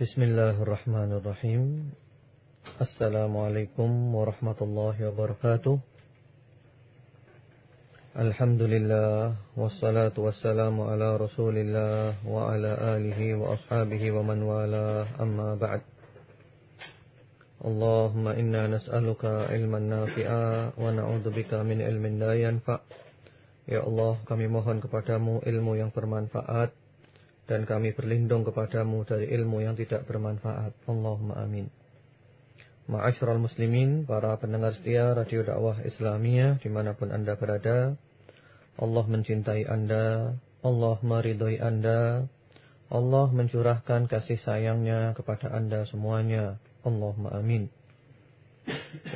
Bismillahirrahmanirrahim. Assalamualaikum warahmatullahi wabarakatuh. Alhamdulillah wassalatu wassalamu ala Rasulillah wa ala alihi wa ashabihi wa man wala amma ba'd. Allahumma inna nas'aluka ilman nafi'a wa na'udzubika min ilmin la yanfa'. Ya Allah, kami mohon kepadamu ilmu yang bermanfaat dan kami berlindung kepadamu dari ilmu yang tidak bermanfaat. Allahumma amin. Ma'asyiral muslimin, para pendengar setia Radio Dakwah Islamiyah di mana pun anda berada. Allah mencintai anda, Allah meridhoi anda, Allah mencurahkan kasih sayangnya kepada anda semuanya. Allahumma amin.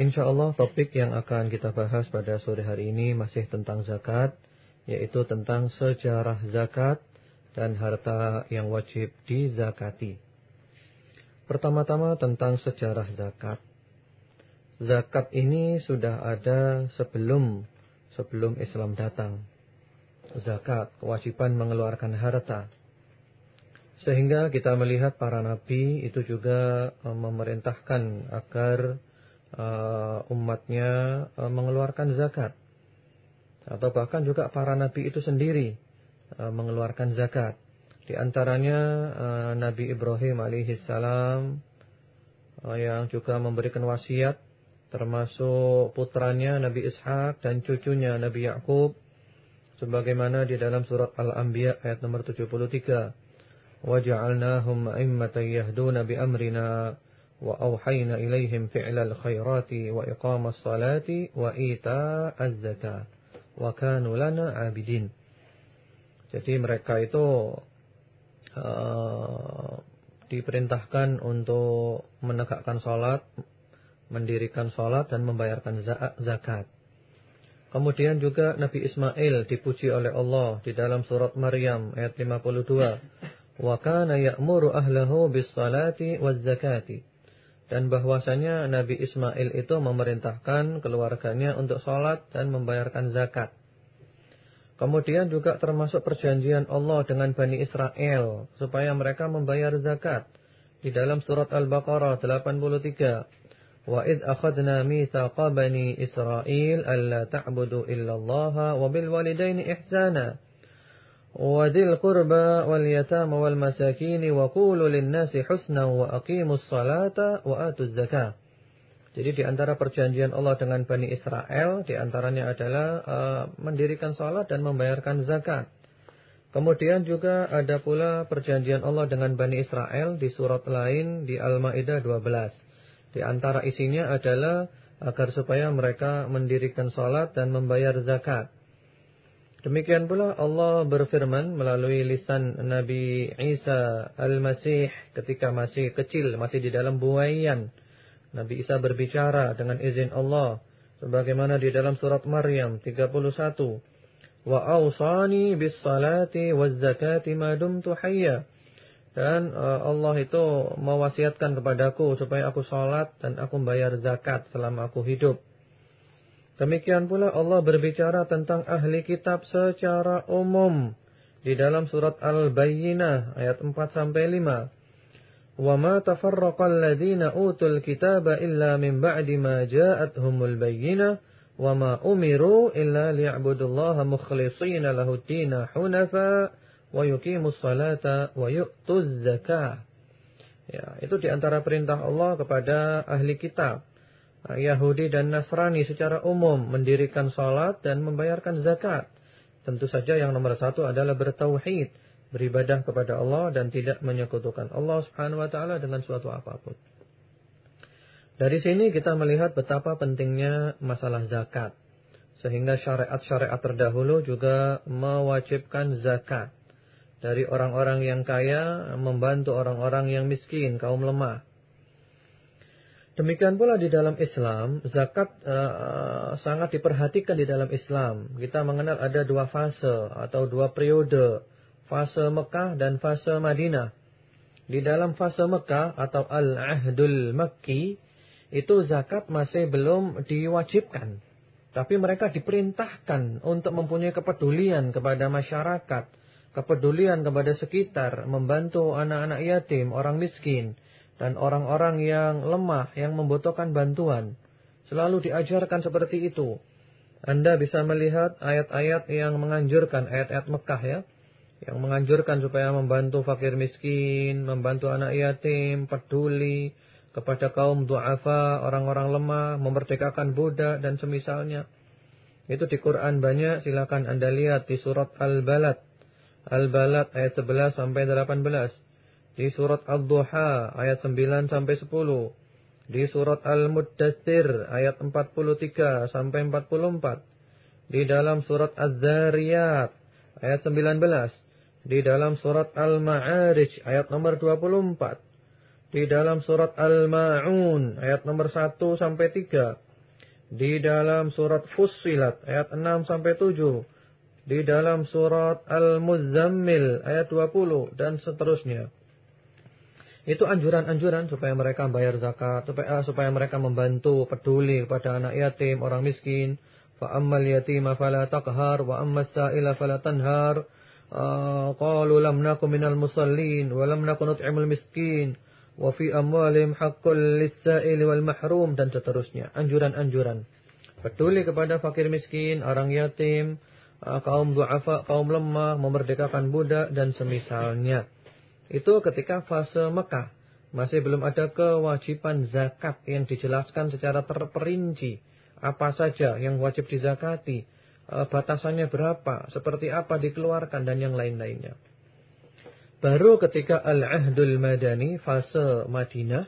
InsyaAllah topik yang akan kita bahas pada sore hari ini masih tentang zakat, yaitu tentang sejarah zakat dan harta yang wajib dizakati. Pertama-tama tentang sejarah zakat. Zakat ini sudah ada sebelum sebelum Islam datang. Zakat, kewajiban mengeluarkan harta. Sehingga kita melihat para nabi itu juga eh, memerintahkan agar uh, umatnya uh, mengeluarkan zakat. Atau bahkan juga para nabi itu sendiri mengeluarkan zakat. Di antaranya uh, Nabi Ibrahim alaihissalam uh, yang juga memberikan wasiat termasuk putranya Nabi Ishak dan cucunya Nabi Yakub sebagaimana di dalam surat Al-Anbiya ayat nomor 73 waja'alnahum a'immatan yahduna bi amrina wa auhayna ilaihim fi'lal khairati wa iqamas salati wa ita'az zakah wa kanu lana 'abidin jadi mereka itu uh, diperintahkan untuk menegakkan sholat, mendirikan sholat dan membayarkan zakat. Kemudian juga Nabi Ismail dipuji oleh Allah di dalam surat Maryam ayat 52. Wa kana ya'muru ahlahu bis salati waz zakati. Dan bahwasanya Nabi Ismail itu memerintahkan keluarganya untuk sholat dan membayarkan zakat. Kemudian juga termasuk perjanjian Allah dengan Bani Israel supaya mereka membayar zakat. Di dalam surat Al-Baqarah 83. Wa id akhadna mithaqa bani Israel alla ta'budu illallaha wa bil walidaini ihsana. Wa dhil qurba wal yatama wal masakin wa qulu lin nasi husna wa aqimus salata wa atuz zakah. Jadi di antara perjanjian Allah dengan Bani Israel, di antaranya adalah uh, mendirikan salat dan membayarkan zakat. Kemudian juga ada pula perjanjian Allah dengan Bani Israel di surat lain di Al-Ma'idah 12. Di antara isinya adalah agar supaya mereka mendirikan salat dan membayar zakat. Demikian pula Allah berfirman melalui lisan Nabi Isa Al-Masih ketika masih kecil, masih di dalam buayan. Nabi Isa berbicara dengan izin Allah sebagaimana di dalam surat Maryam 31 wa awsani bis salati waz zakati ma dumtu hayya dan uh, Allah itu mewasiatkan kepadaku supaya aku salat dan aku membayar zakat selama aku hidup. Demikian pula Allah berbicara tentang ahli kitab secara umum di dalam surat Al-Bayyinah ayat 4 sampai 5. وما تفرق الذين أوتوا الكتاب إلا من بعد ما جاءتهم البينة وما أمروا إلا ليعبدوا الله مخلصين له الدين حنفاء ويقيموا الصلاة ويؤتوا الزكاة Ya, itu diantara perintah Allah kepada ahli kitab. Yahudi dan Nasrani secara umum mendirikan salat dan membayarkan zakat. Tentu saja yang nomor satu adalah bertauhid beribadah kepada Allah dan tidak menyekutukan Allah Subhanahu wa taala dengan suatu apa pun. Dari sini kita melihat betapa pentingnya masalah zakat. Sehingga syariat-syariat terdahulu juga mewajibkan zakat. Dari orang-orang yang kaya membantu orang-orang yang miskin, kaum lemah. Demikian pula di dalam Islam, zakat uh, sangat diperhatikan di dalam Islam. Kita mengenal ada dua fase atau dua periode fase Mekah dan fase Madinah. Di dalam fase Mekah atau Al-Ahdul Makki, itu zakat masih belum diwajibkan. Tapi mereka diperintahkan untuk mempunyai kepedulian kepada masyarakat, kepedulian kepada sekitar, membantu anak-anak yatim, orang miskin, dan orang-orang yang lemah, yang membutuhkan bantuan. Selalu diajarkan seperti itu. Anda bisa melihat ayat-ayat yang menganjurkan, ayat-ayat Mekah ya, yang menganjurkan supaya membantu fakir miskin, membantu anak yatim, peduli kepada kaum duafa, orang-orang lemah, memerdekakan budak dan semisalnya. Itu di Quran banyak, silakan Anda lihat di surat Al-Balad Al-Balad ayat 11 sampai 18. Di surat Al-Duha ayat 9 sampai 10. Di surat Al-Muddathir ayat 43 sampai 44. Di dalam surat Az-Zariyat ayat 19. Di dalam surat Al-Ma'arij ayat nomor 24. Di dalam surat Al-Ma'un ayat nomor 1 sampai 3. Di dalam surat Fussilat ayat 6 sampai 7 di dalam surat Al-Muzammil ayat 20 dan seterusnya. Itu anjuran-anjuran supaya mereka bayar zakat, supaya supaya mereka membantu, peduli kepada anak yatim, orang miskin. Fa ammal yatima fala taqhar wa ammas sa'ila fala tanhar. Ah, qalu lam nakum minal musallin wa lam nakun nut'imul miskin wa fi amwalihim haqqul lis-sa'ili wal mahrum dan seterusnya. Anjuran-anjuran. Peduli kepada fakir miskin, orang yatim, Ah, kaum duafa, kaum lemah, memerdekakan budak dan semisalnya. Itu ketika fase Mekah. Masih belum ada kewajiban zakat yang dijelaskan secara terperinci. Apa saja yang wajib dizakati, batasannya berapa, seperti apa dikeluarkan dan yang lain-lainnya. Baru ketika Al-Ahdul Madani, fase Madinah,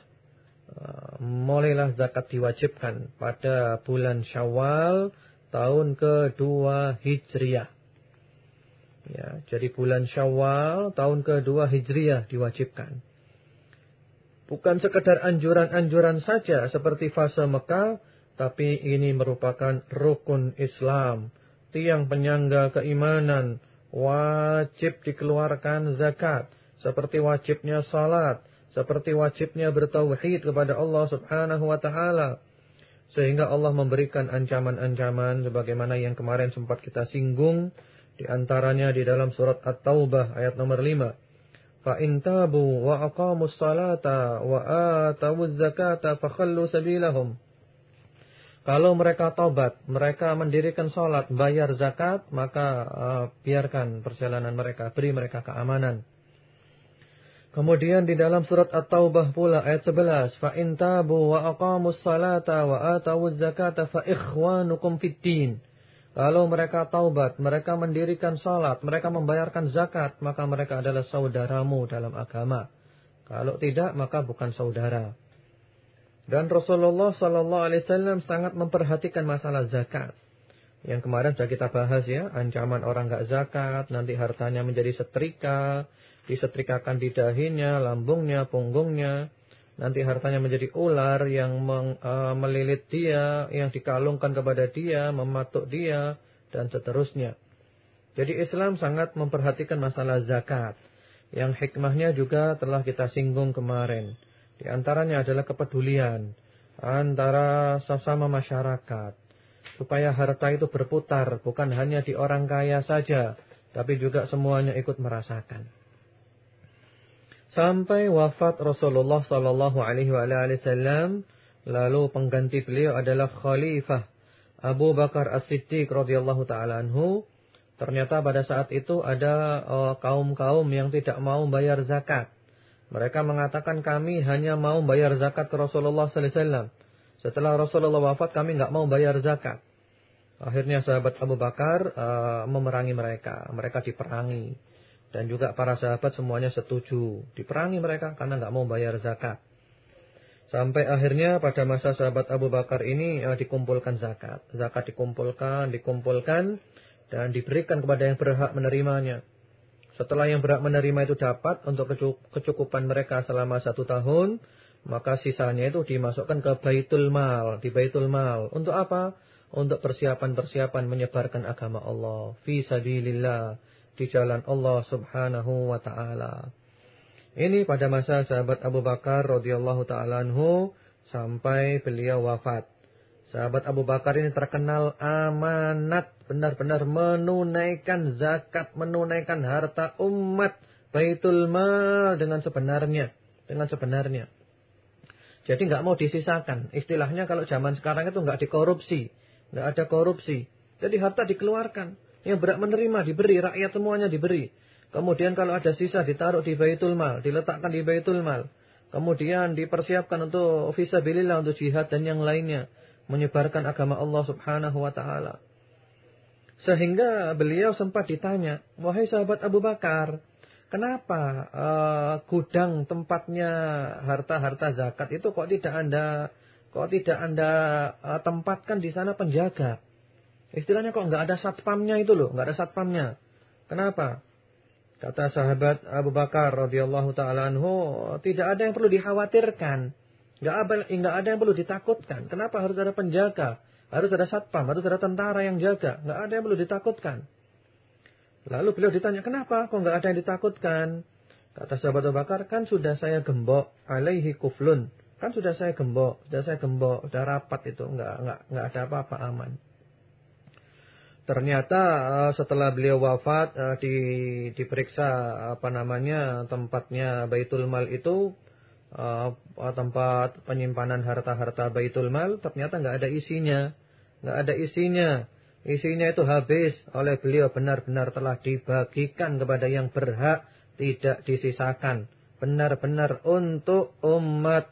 ah, mulailah zakat diwajibkan pada bulan Syawal tahun kedua Hijriah. Ya, jadi bulan Syawal tahun kedua Hijriah diwajibkan. Bukan sekedar anjuran-anjuran saja seperti fase Mekah, tapi ini merupakan rukun Islam, tiang penyangga keimanan wajib dikeluarkan zakat seperti wajibnya salat seperti wajibnya bertauhid kepada Allah Subhanahu wa taala. Sehingga Allah memberikan ancaman-ancaman sebagaimana yang kemarin sempat kita singgung di antaranya di dalam surat At-Taubah ayat nomor 5 fain tabu wa aqamus salata wa atawuz zakata fakhallu sabilahum. Kalau mereka taubat, mereka mendirikan sholat, bayar zakat, maka uh, biarkan perjalanan mereka, beri mereka keamanan. Kemudian di dalam surat At-Taubah pula ayat 11, fa in tabu wa aqamus salata wa atawuz zakata fa ikhwanukum fid din. Kalau mereka taubat, mereka mendirikan salat, mereka membayarkan zakat, maka mereka adalah saudaramu dalam agama. Kalau tidak, maka bukan saudara. Dan Rasulullah sallallahu alaihi wasallam sangat memperhatikan masalah zakat. Yang kemarin sudah kita bahas ya, ancaman orang enggak zakat, nanti hartanya menjadi setrika, disetrikakan di dahinya, lambungnya, punggungnya. Nanti hartanya menjadi ular yang meng, uh, melilit dia, yang dikalungkan kepada dia, mematuk dia, dan seterusnya. Jadi Islam sangat memperhatikan masalah zakat. Yang hikmahnya juga telah kita singgung kemarin. Di antaranya adalah kepedulian antara sesama masyarakat. Supaya harta itu berputar, bukan hanya di orang kaya saja, tapi juga semuanya ikut merasakan. Sampai wafat Rasulullah sallallahu alaihi wasallam, lalu pengganti beliau adalah khalifah Abu Bakar As-Siddiq radhiyallahu taala anhu. Ternyata pada saat itu ada uh, kaum-kaum yang tidak mau bayar zakat. Mereka mengatakan kami hanya mau bayar zakat ke Rasulullah sallallahu alaihi wasallam. Setelah Rasulullah wafat kami enggak mau bayar zakat. Akhirnya sahabat Abu Bakar uh, memerangi mereka. Mereka diperangi. Dan juga para sahabat semuanya setuju. Diperangi mereka karena nggak mau bayar zakat. Sampai akhirnya pada masa sahabat Abu Bakar ini uh, dikumpulkan zakat. Zakat dikumpulkan, dikumpulkan. Dan diberikan kepada yang berhak menerimanya. Setelah yang berhak menerima itu dapat untuk kecukupan mereka selama satu tahun. Maka sisanya itu dimasukkan ke Baitul Mal. Di Baitul Mal. Untuk apa? Untuk persiapan-persiapan menyebarkan agama Allah. Fi sabilillah di jalan Allah Subhanahu wa taala. Ini pada masa sahabat Abu Bakar radhiyallahu taala anhu sampai beliau wafat. Sahabat Abu Bakar ini terkenal amanat, benar-benar menunaikan zakat, menunaikan harta umat, baitul mal dengan sebenarnya, dengan sebenarnya. Jadi nggak mau disisakan. Istilahnya kalau zaman sekarang itu nggak dikorupsi, nggak ada korupsi. Jadi harta dikeluarkan. Yang berat menerima diberi, rakyat semuanya diberi. Kemudian kalau ada sisa ditaruh di baitul mal, diletakkan di baitul mal. Kemudian dipersiapkan untuk visabilillah, untuk jihad dan yang lainnya menyebarkan agama Allah Subhanahu wa taala. Sehingga beliau sempat ditanya, "Wahai sahabat Abu Bakar, kenapa uh, gudang tempatnya harta-harta zakat itu kok tidak Anda kok tidak Anda uh, tempatkan di sana penjaga?" Istilahnya kok nggak ada satpamnya itu loh, nggak ada satpamnya. Kenapa? Kata sahabat Abu Bakar radhiyallahu taala anhu, tidak ada yang perlu dikhawatirkan. Nggak ada, yang perlu ditakutkan. Kenapa harus ada penjaga? Harus ada satpam, harus ada tentara yang jaga. Nggak ada yang perlu ditakutkan. Lalu beliau ditanya, kenapa kok nggak ada yang ditakutkan? Kata sahabat Abu Bakar, kan sudah saya gembok alaihi kuflun. Kan sudah saya gembok, sudah saya gembok, sudah rapat itu, nggak nggak nggak ada apa-apa aman. Ternyata eh, setelah beliau wafat eh, di diperiksa apa namanya tempatnya Baitul Mal itu uh, tempat penyimpanan harta-harta baitul mal ternyata nggak ada isinya. Nggak ada isinya. Isinya itu habis oleh beliau benar-benar telah dibagikan kepada yang berhak tidak disisakan. Benar-benar untuk umat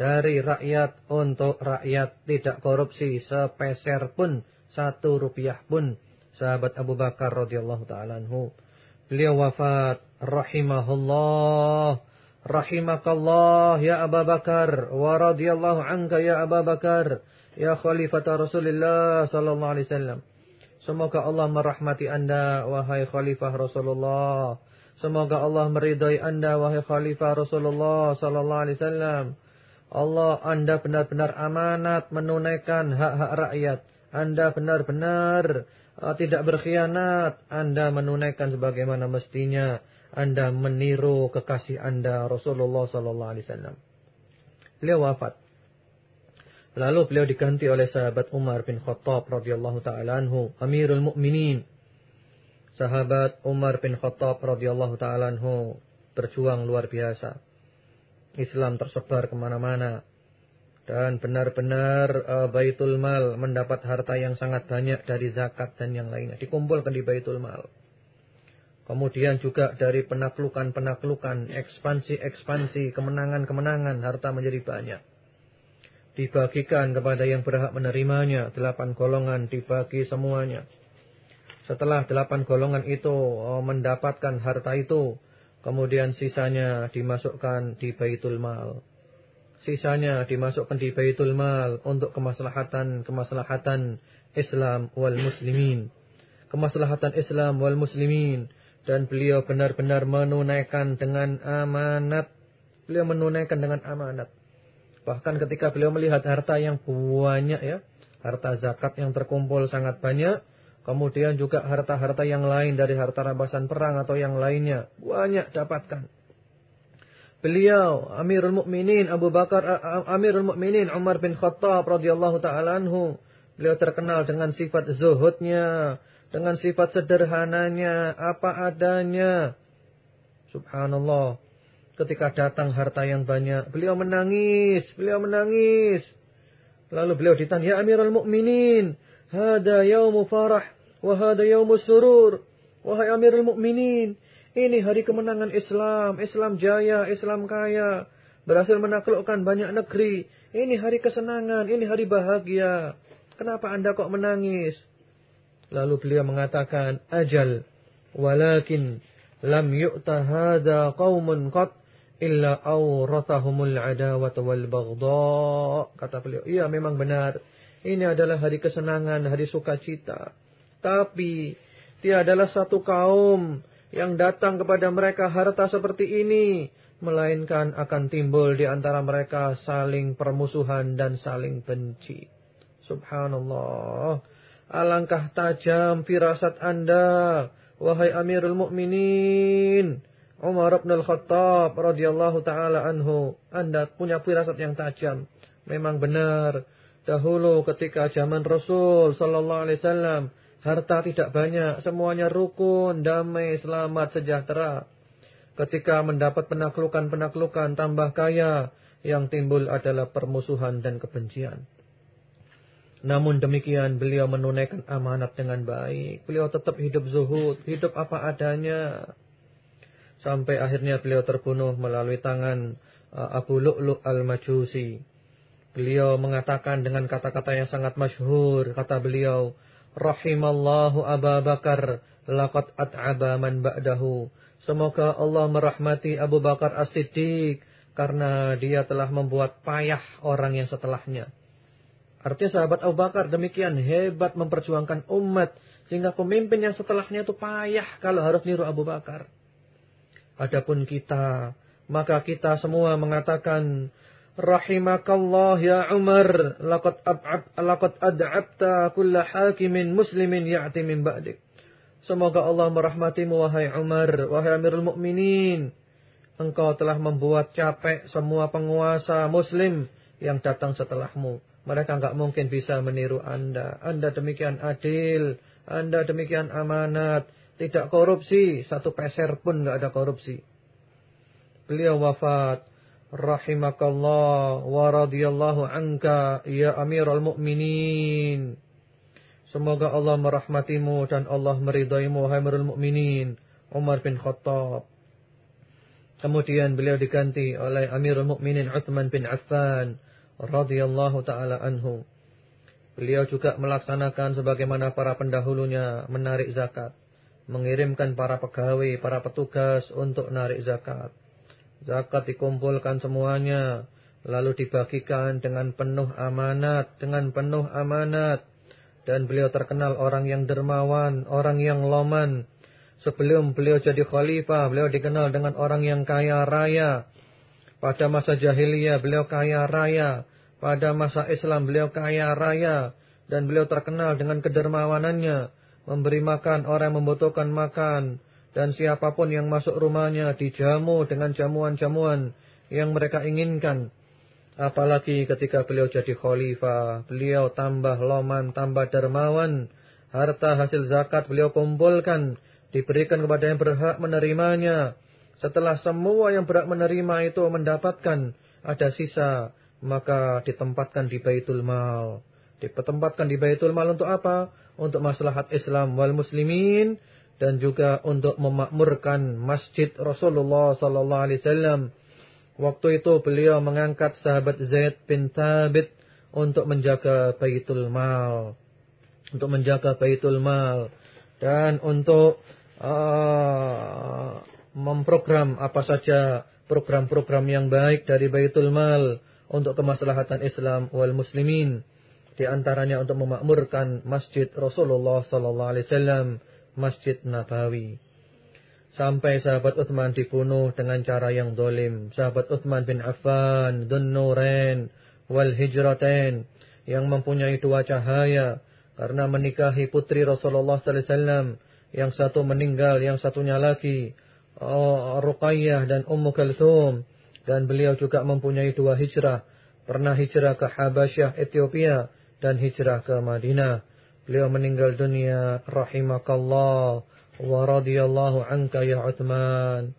dari rakyat untuk rakyat. Tidak korupsi sepeser pun satu rupiah pun. Sahabat Abu Bakar radhiyallahu taala beliau wafat rahimahullah Rahimakallah ya Abu Bakar wa radhiyallahu anka ya Abu Bakar ya khalifata Rasulullah sallallahu alaihi wasallam. Semoga Allah merahmati Anda wahai khalifah Rasulullah. Semoga Allah meridai Anda wahai khalifah Rasulullah sallallahu alaihi wasallam. Allah Anda benar-benar amanat menunaikan hak-hak rakyat. Anda benar-benar uh, tidak berkhianat. Anda menunaikan sebagaimana mestinya. Anda meniru kekasih Anda Rasulullah sallallahu alaihi wasallam. Beliau wafat. Lalu beliau diganti oleh sahabat Umar bin Khattab radhiyallahu taala anhu, Amirul Mukminin. Sahabat Umar bin Khattab radhiyallahu taala anhu berjuang luar biasa. Islam tersebar ke mana-mana. Dan benar-benar uh, Baitul Mal mendapat harta yang sangat banyak dari zakat dan yang lainnya. Dikumpulkan di Baitul Mal. Kemudian juga dari penaklukan-penaklukan, ekspansi-ekspansi, kemenangan-kemenangan, harta menjadi banyak. Dibagikan kepada yang berhak menerimanya, delapan golongan dibagi semuanya. Setelah delapan golongan itu oh, mendapatkan harta itu, kemudian sisanya dimasukkan di Baitul Mal. Sisanya dimasukkan di Baitul Mal untuk kemaslahatan-kemaslahatan Islam wal muslimin. Kemaslahatan Islam wal muslimin dan beliau benar-benar menunaikan dengan amanat. Beliau menunaikan dengan amanat. Bahkan ketika beliau melihat harta yang banyak ya, harta zakat yang terkumpul sangat banyak, kemudian juga harta-harta yang lain dari harta rampasan perang atau yang lainnya, banyak dapatkan. Beliau Amirul Mukminin Abu Bakar Amirul Mukminin Umar bin Khattab radhiyallahu taala anhu, beliau terkenal dengan sifat zuhudnya, dengan sifat sederhananya, apa adanya. Subhanallah. Ketika datang harta yang banyak, beliau menangis, beliau menangis. Lalu beliau ditanya, "Ya Amirul Mukminin, hada yaumu farah wa hada yaumu surur." Wahai Amirul Mukminin, ini hari kemenangan Islam, Islam jaya, Islam kaya, berhasil menaklukkan banyak negeri. Ini hari kesenangan, ini hari bahagia. Kenapa Anda kok menangis? Lalu beliau mengatakan, ajal, walakin lam yu'ta hadha qawmun qat illa awrathahumul adawat wal baghdha. Kata beliau, iya memang benar. Ini adalah hari kesenangan, hari sukacita. Tapi, dia adalah satu kaum yang datang kepada mereka harta seperti ini. Melainkan akan timbul di antara mereka saling permusuhan dan saling benci. Subhanallah. Alangkah tajam firasat Anda, wahai Amirul Mukminin. Umar bin Al-Khattab radhiyallahu taala anhu, Anda punya firasat yang tajam. Memang benar Dahulu ketika zaman Rasul sallallahu alaihi wasallam, harta tidak banyak, semuanya rukun, damai, selamat, sejahtera. Ketika mendapat penaklukan-penaklukan tambah kaya, yang timbul adalah permusuhan dan kebencian. Namun demikian beliau menunaikan amanat dengan baik. Beliau tetap hidup zuhud, hidup apa adanya. Sampai akhirnya beliau terbunuh melalui tangan uh, Abu Lu'lu' al-Majusi. Beliau mengatakan dengan kata-kata yang sangat masyhur, kata beliau, Rahimallahu Abu Bakar, laqad at'aba man ba'dahu. Semoga Allah merahmati Abu Bakar As-Siddiq karena dia telah membuat payah orang yang setelahnya. Artinya sahabat Abu Bakar demikian hebat memperjuangkan umat. Sehingga pemimpin yang setelahnya itu payah kalau harus niru Abu Bakar. Adapun kita, maka kita semua mengatakan, Rahimakallah ya Umar, laqad ab'ab laqad ad'abta kulla hakimin muslimin ya'ti min ba'dik. Semoga Allah merahmatimu wahai Umar, wahai Amirul Mukminin. Engkau telah membuat capek semua penguasa muslim yang datang setelahmu. Mereka enggak mungkin bisa meniru Anda. Anda demikian adil. Anda demikian amanat. Tidak korupsi. Satu peser pun enggak ada korupsi. Beliau wafat. Rahimakallah wa radiyallahu anka ya amiral mu'minin. Semoga Allah merahmatimu dan Allah meridaimu hai amirul mu'minin. Umar bin Khattab. Kemudian beliau diganti oleh Amirul Mukminin Uthman bin Affan radhiyallahu taala anhu. Beliau juga melaksanakan sebagaimana para pendahulunya menarik zakat, mengirimkan para pegawai, para petugas untuk narik zakat. Zakat dikumpulkan semuanya, lalu dibagikan dengan penuh amanat, dengan penuh amanat. Dan beliau terkenal orang yang dermawan, orang yang loman. Sebelum beliau jadi khalifah, beliau dikenal dengan orang yang kaya raya. Pada masa jahiliyah beliau kaya raya. Pada masa Islam beliau kaya raya. Dan beliau terkenal dengan kedermawanannya. Memberi makan orang yang membutuhkan makan. Dan siapa pun yang masuk rumahnya dijamu dengan jamuan-jamuan yang mereka inginkan. Apalagi ketika beliau jadi khalifah. Beliau tambah loman, tambah dermawan. Harta hasil zakat beliau kumpulkan. Diberikan kepada yang berhak menerimanya. Setelah semua yang berhak menerima itu mendapatkan ada sisa, maka ditempatkan di Baitul Mal. Ditempatkan di Baitul Mal untuk apa? Untuk maslahat Islam wal muslimin dan juga untuk memakmurkan masjid Rasulullah sallallahu alaihi wasallam. Waktu itu beliau mengangkat sahabat Zaid bin Thabit untuk menjaga Baitul Mal. Untuk menjaga Baitul Mal dan untuk uh, memprogram apa saja program-program yang baik dari Baitul Mal untuk kemaslahatan Islam wal muslimin di antaranya untuk memakmurkan Masjid Rasulullah sallallahu alaihi wasallam, Masjid Nabawi. Sampai sahabat Uthman dibunuh dengan cara yang dolim. Sahabat Uthman bin Affan, Dun Nurain, wal Hijratain yang mempunyai dua cahaya karena menikahi putri Rasulullah sallallahu alaihi wasallam, yang satu meninggal, yang satunya lagi Ruqayyah dan Ummu Kalthum dan beliau juga mempunyai dua hijrah. Pernah hijrah ke Habasyah, Ethiopia dan hijrah ke Madinah. Beliau meninggal dunia rahimakallah wa radhiyallahu anka ya Uthman.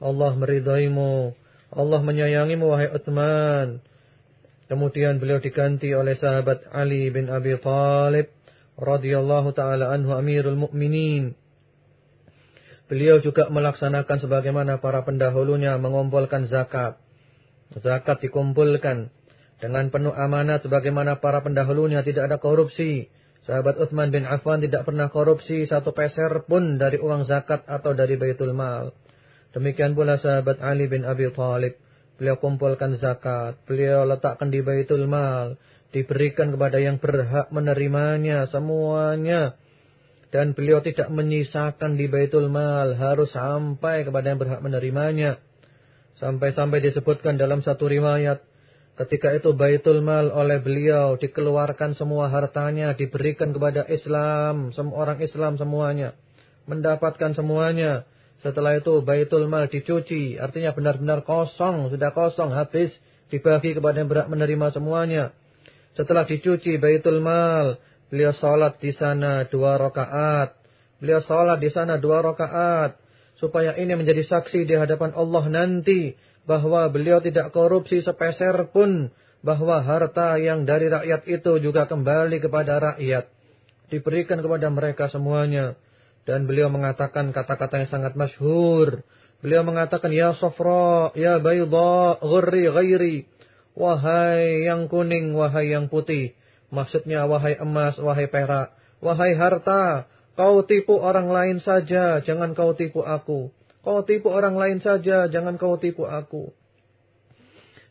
Allah meridaimu, Allah menyayangimu wahai Uthman. Kemudian beliau diganti oleh sahabat Ali bin Abi Talib radhiyallahu taala anhu Amirul Mukminin. Beliau juga melaksanakan sebagaimana para pendahulunya mengumpulkan zakat. Zakat dikumpulkan dengan penuh amanat sebagaimana para pendahulunya tidak ada korupsi. Sahabat Uthman bin Affan tidak pernah korupsi satu peser pun dari uang zakat atau dari Baitul Mal. Demikian pula sahabat Ali bin Abi Thalib. Beliau kumpulkan zakat. Beliau letakkan di Baitul Mal. Diberikan kepada yang berhak menerimanya semuanya dan beliau tidak menyisakan di Baitul Mal harus sampai kepada yang berhak menerimanya. Sampai-sampai disebutkan dalam satu riwayat ketika itu Baitul Mal oleh beliau dikeluarkan semua hartanya diberikan kepada Islam, semua orang Islam semuanya mendapatkan semuanya. Setelah itu Baitul Mal dicuci, artinya benar-benar kosong, sudah kosong, habis dibagi kepada yang berhak menerima semuanya. Setelah dicuci Baitul Mal, beliau sholat di sana dua rakaat. Beliau sholat di sana dua rakaat. Supaya ini menjadi saksi di hadapan Allah nanti bahwa beliau tidak korupsi sepeser pun bahwa harta yang dari rakyat itu juga kembali kepada rakyat. Diberikan kepada mereka semuanya. Dan beliau mengatakan kata-kata yang sangat masyhur. Beliau mengatakan ya safra ya bayda ghurri ghairi. Wahai yang kuning wahai yang putih maksudnya wahai emas wahai perak wahai harta kau tipu orang lain saja jangan kau tipu aku Kau tipu orang lain saja, jangan kau tipu aku.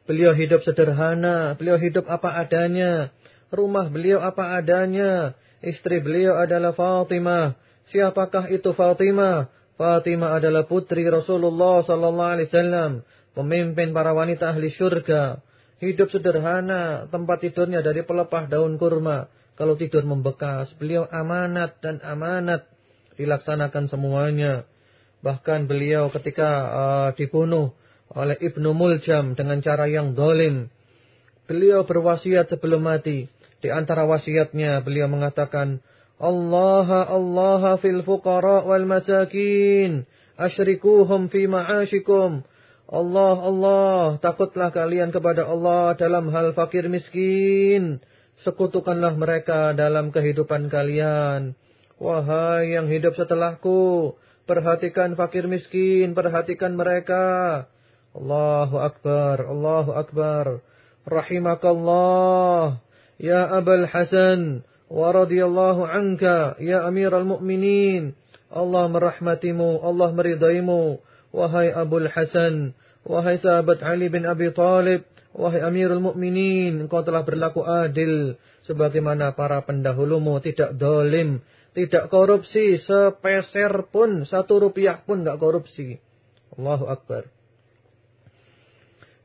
Beliau hidup sederhana, beliau hidup apa adanya. Rumah beliau apa adanya. Istri beliau adalah Fatimah. Siapakah itu Fatimah? Fatimah adalah putri Rasulullah sallallahu alaihi wasallam, pemimpin para wanita ahli syurga. Hidup sederhana, tempat tidurnya dari pelepah daun kurma. Kalau tidur membekas, beliau amanat dan amanat dilaksanakan semuanya. Bahkan beliau ketika uh, dibunuh oleh Ibnu Muljam dengan cara yang dolim. Beliau berwasiat sebelum mati. Di antara wasiatnya beliau mengatakan, Allah Allah fil fuqara wal masakin. Asyrikuhum fi ma'ashikum. Allah Allah, takutlah kalian kepada Allah dalam hal fakir miskin. Sekutukanlah mereka dalam kehidupan kalian. Wahai yang hidup setelahku, Perhatikan fakir miskin, perhatikan mereka. Allahu Akbar, Allahu Akbar. Rahimakallah. Ya Abul Hasan. Wa radiyallahu anka. Ya Amirul Mu'minin. Allah merahmatimu, Allah meridaimu. Wahai Abul Hasan. Wahai sahabat Ali bin Abi Talib. Wahai Amirul Mu'minin. Engkau telah berlaku adil. Sebagaimana para pendahulumu tidak dolim tidak korupsi sepeser pun, satu rupiah pun nggak korupsi. Allahu Akbar.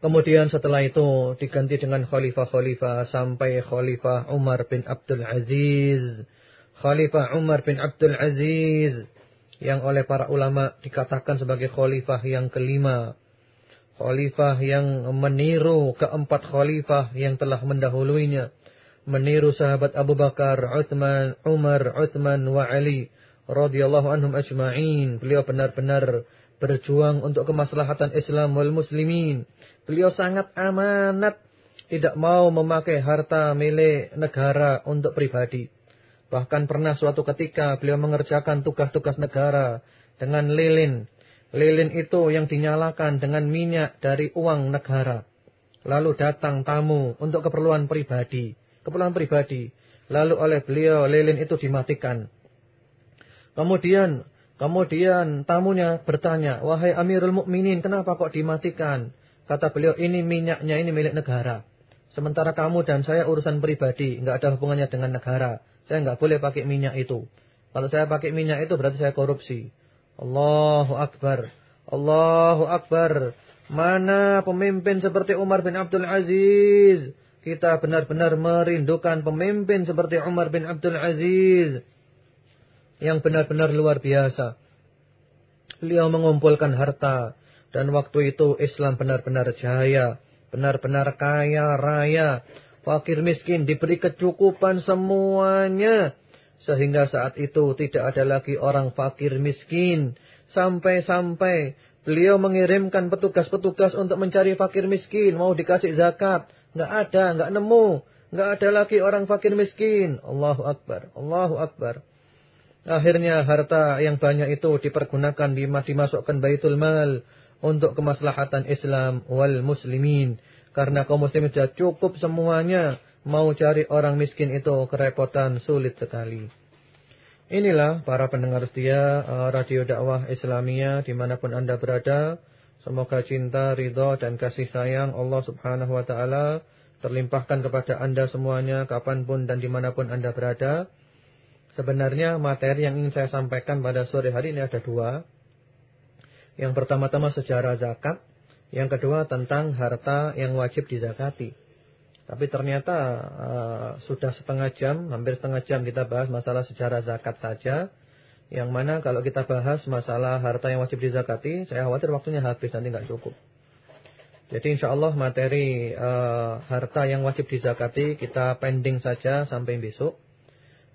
Kemudian setelah itu diganti dengan khalifah-khalifah sampai khalifah Umar bin Abdul Aziz. Khalifah Umar bin Abdul Aziz yang oleh para ulama dikatakan sebagai khalifah yang kelima. Khalifah yang meniru keempat khalifah yang telah mendahuluinya meniru sahabat Abu Bakar, Uthman, Umar, Uthman wa Ali radhiyallahu anhum ajma'in. Beliau benar-benar berjuang untuk kemaslahatan Islam wal muslimin. Beliau sangat amanat, tidak mau memakai harta milik negara untuk pribadi. Bahkan pernah suatu ketika beliau mengerjakan tugas-tugas negara dengan lilin. Lilin itu yang dinyalakan dengan minyak dari uang negara. Lalu datang tamu untuk keperluan pribadi keperluan pribadi. Lalu oleh beliau lilin itu dimatikan. Kemudian kemudian tamunya bertanya, "Wahai Amirul Mukminin, kenapa kok dimatikan?" Kata beliau, "Ini minyaknya ini milik negara. Sementara kamu dan saya urusan pribadi, enggak ada hubungannya dengan negara. Saya enggak boleh pakai minyak itu. Kalau saya pakai minyak itu berarti saya korupsi." Allahu Akbar. Allahu Akbar. Mana pemimpin seperti Umar bin Abdul Aziz kita benar-benar merindukan pemimpin seperti Umar bin Abdul Aziz yang benar-benar luar biasa. Beliau mengumpulkan harta dan waktu itu Islam benar-benar jaya, benar-benar kaya raya. Fakir miskin diberi kecukupan semuanya. Sehingga saat itu tidak ada lagi orang fakir miskin. Sampai-sampai beliau mengirimkan petugas-petugas untuk mencari fakir miskin. Mau dikasih zakat. Nggak ada, nggak nemu. Nggak ada lagi orang fakir miskin. Allahu Akbar, Allahu Akbar. Akhirnya harta yang banyak itu dipergunakan, dimasukkan baitul mal untuk kemaslahatan Islam wal muslimin. Karena kaum muslimin sudah cukup semuanya. Mau cari orang miskin itu kerepotan, sulit sekali. Inilah para pendengar setia uh, Radio Dakwah Islamia di mana pun anda berada. Semoga cinta, ridho dan kasih sayang Allah subhanahu wa ta'ala terlimpahkan kepada anda semuanya kapan pun dan di mana pun anda berada. Sebenarnya materi yang ingin saya sampaikan pada sore hari ini ada dua. Yang pertama-tama sejarah zakat. Yang kedua tentang harta yang wajib dizakati. Tapi ternyata uh, sudah setengah jam, hampir setengah jam kita bahas masalah sejarah zakat saja. Yang mana kalau kita bahas masalah harta yang wajib dizakati, saya khawatir waktunya habis nanti nggak cukup. Jadi insya Allah materi uh, harta yang wajib dizakati kita pending saja sampai besok.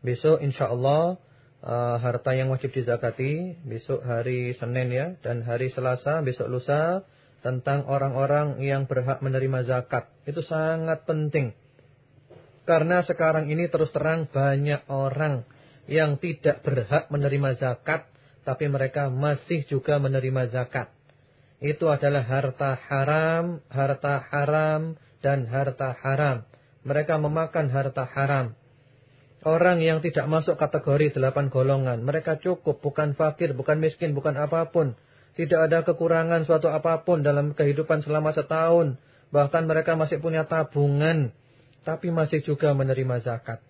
Besok insya Allah uh, harta yang wajib dizakati besok hari Senin ya dan hari Selasa besok lusa tentang orang-orang yang berhak menerima zakat. Itu sangat penting. Karena sekarang ini terus terang banyak orang yang tidak berhak menerima zakat tapi mereka masih juga menerima zakat itu adalah harta haram, harta haram, dan harta haram. Mereka memakan harta haram. Orang yang tidak masuk kategori delapan golongan. Mereka cukup, bukan fakir, bukan miskin, bukan apa pun. Tidak ada kekurangan suatu apa pun dalam kehidupan selama setahun. Bahkan mereka masih punya tabungan. Tapi masih juga menerima zakat.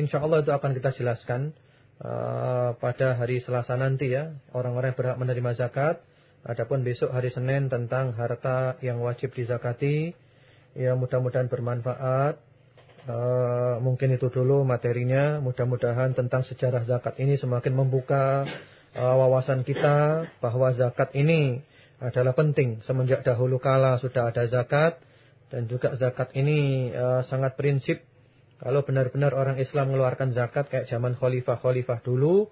Insya Allah itu akan kita jelaskan uh, pada hari Selasa nanti ya. Orang-orang yang berhak menerima zakat. Adapun besok hari Senin tentang harta yang wajib dizakati. Ya mudah-mudahan bermanfaat. Uh, mungkin itu dulu materinya. Mudah-mudahan tentang sejarah zakat ini semakin membuka uh, wawasan kita. Bahwa zakat ini adalah penting. Semenjak dahulu kala sudah ada zakat. Dan juga zakat ini uh, sangat prinsip. Kalau benar-benar orang Islam mengeluarkan zakat kayak zaman khalifah-khalifah dulu.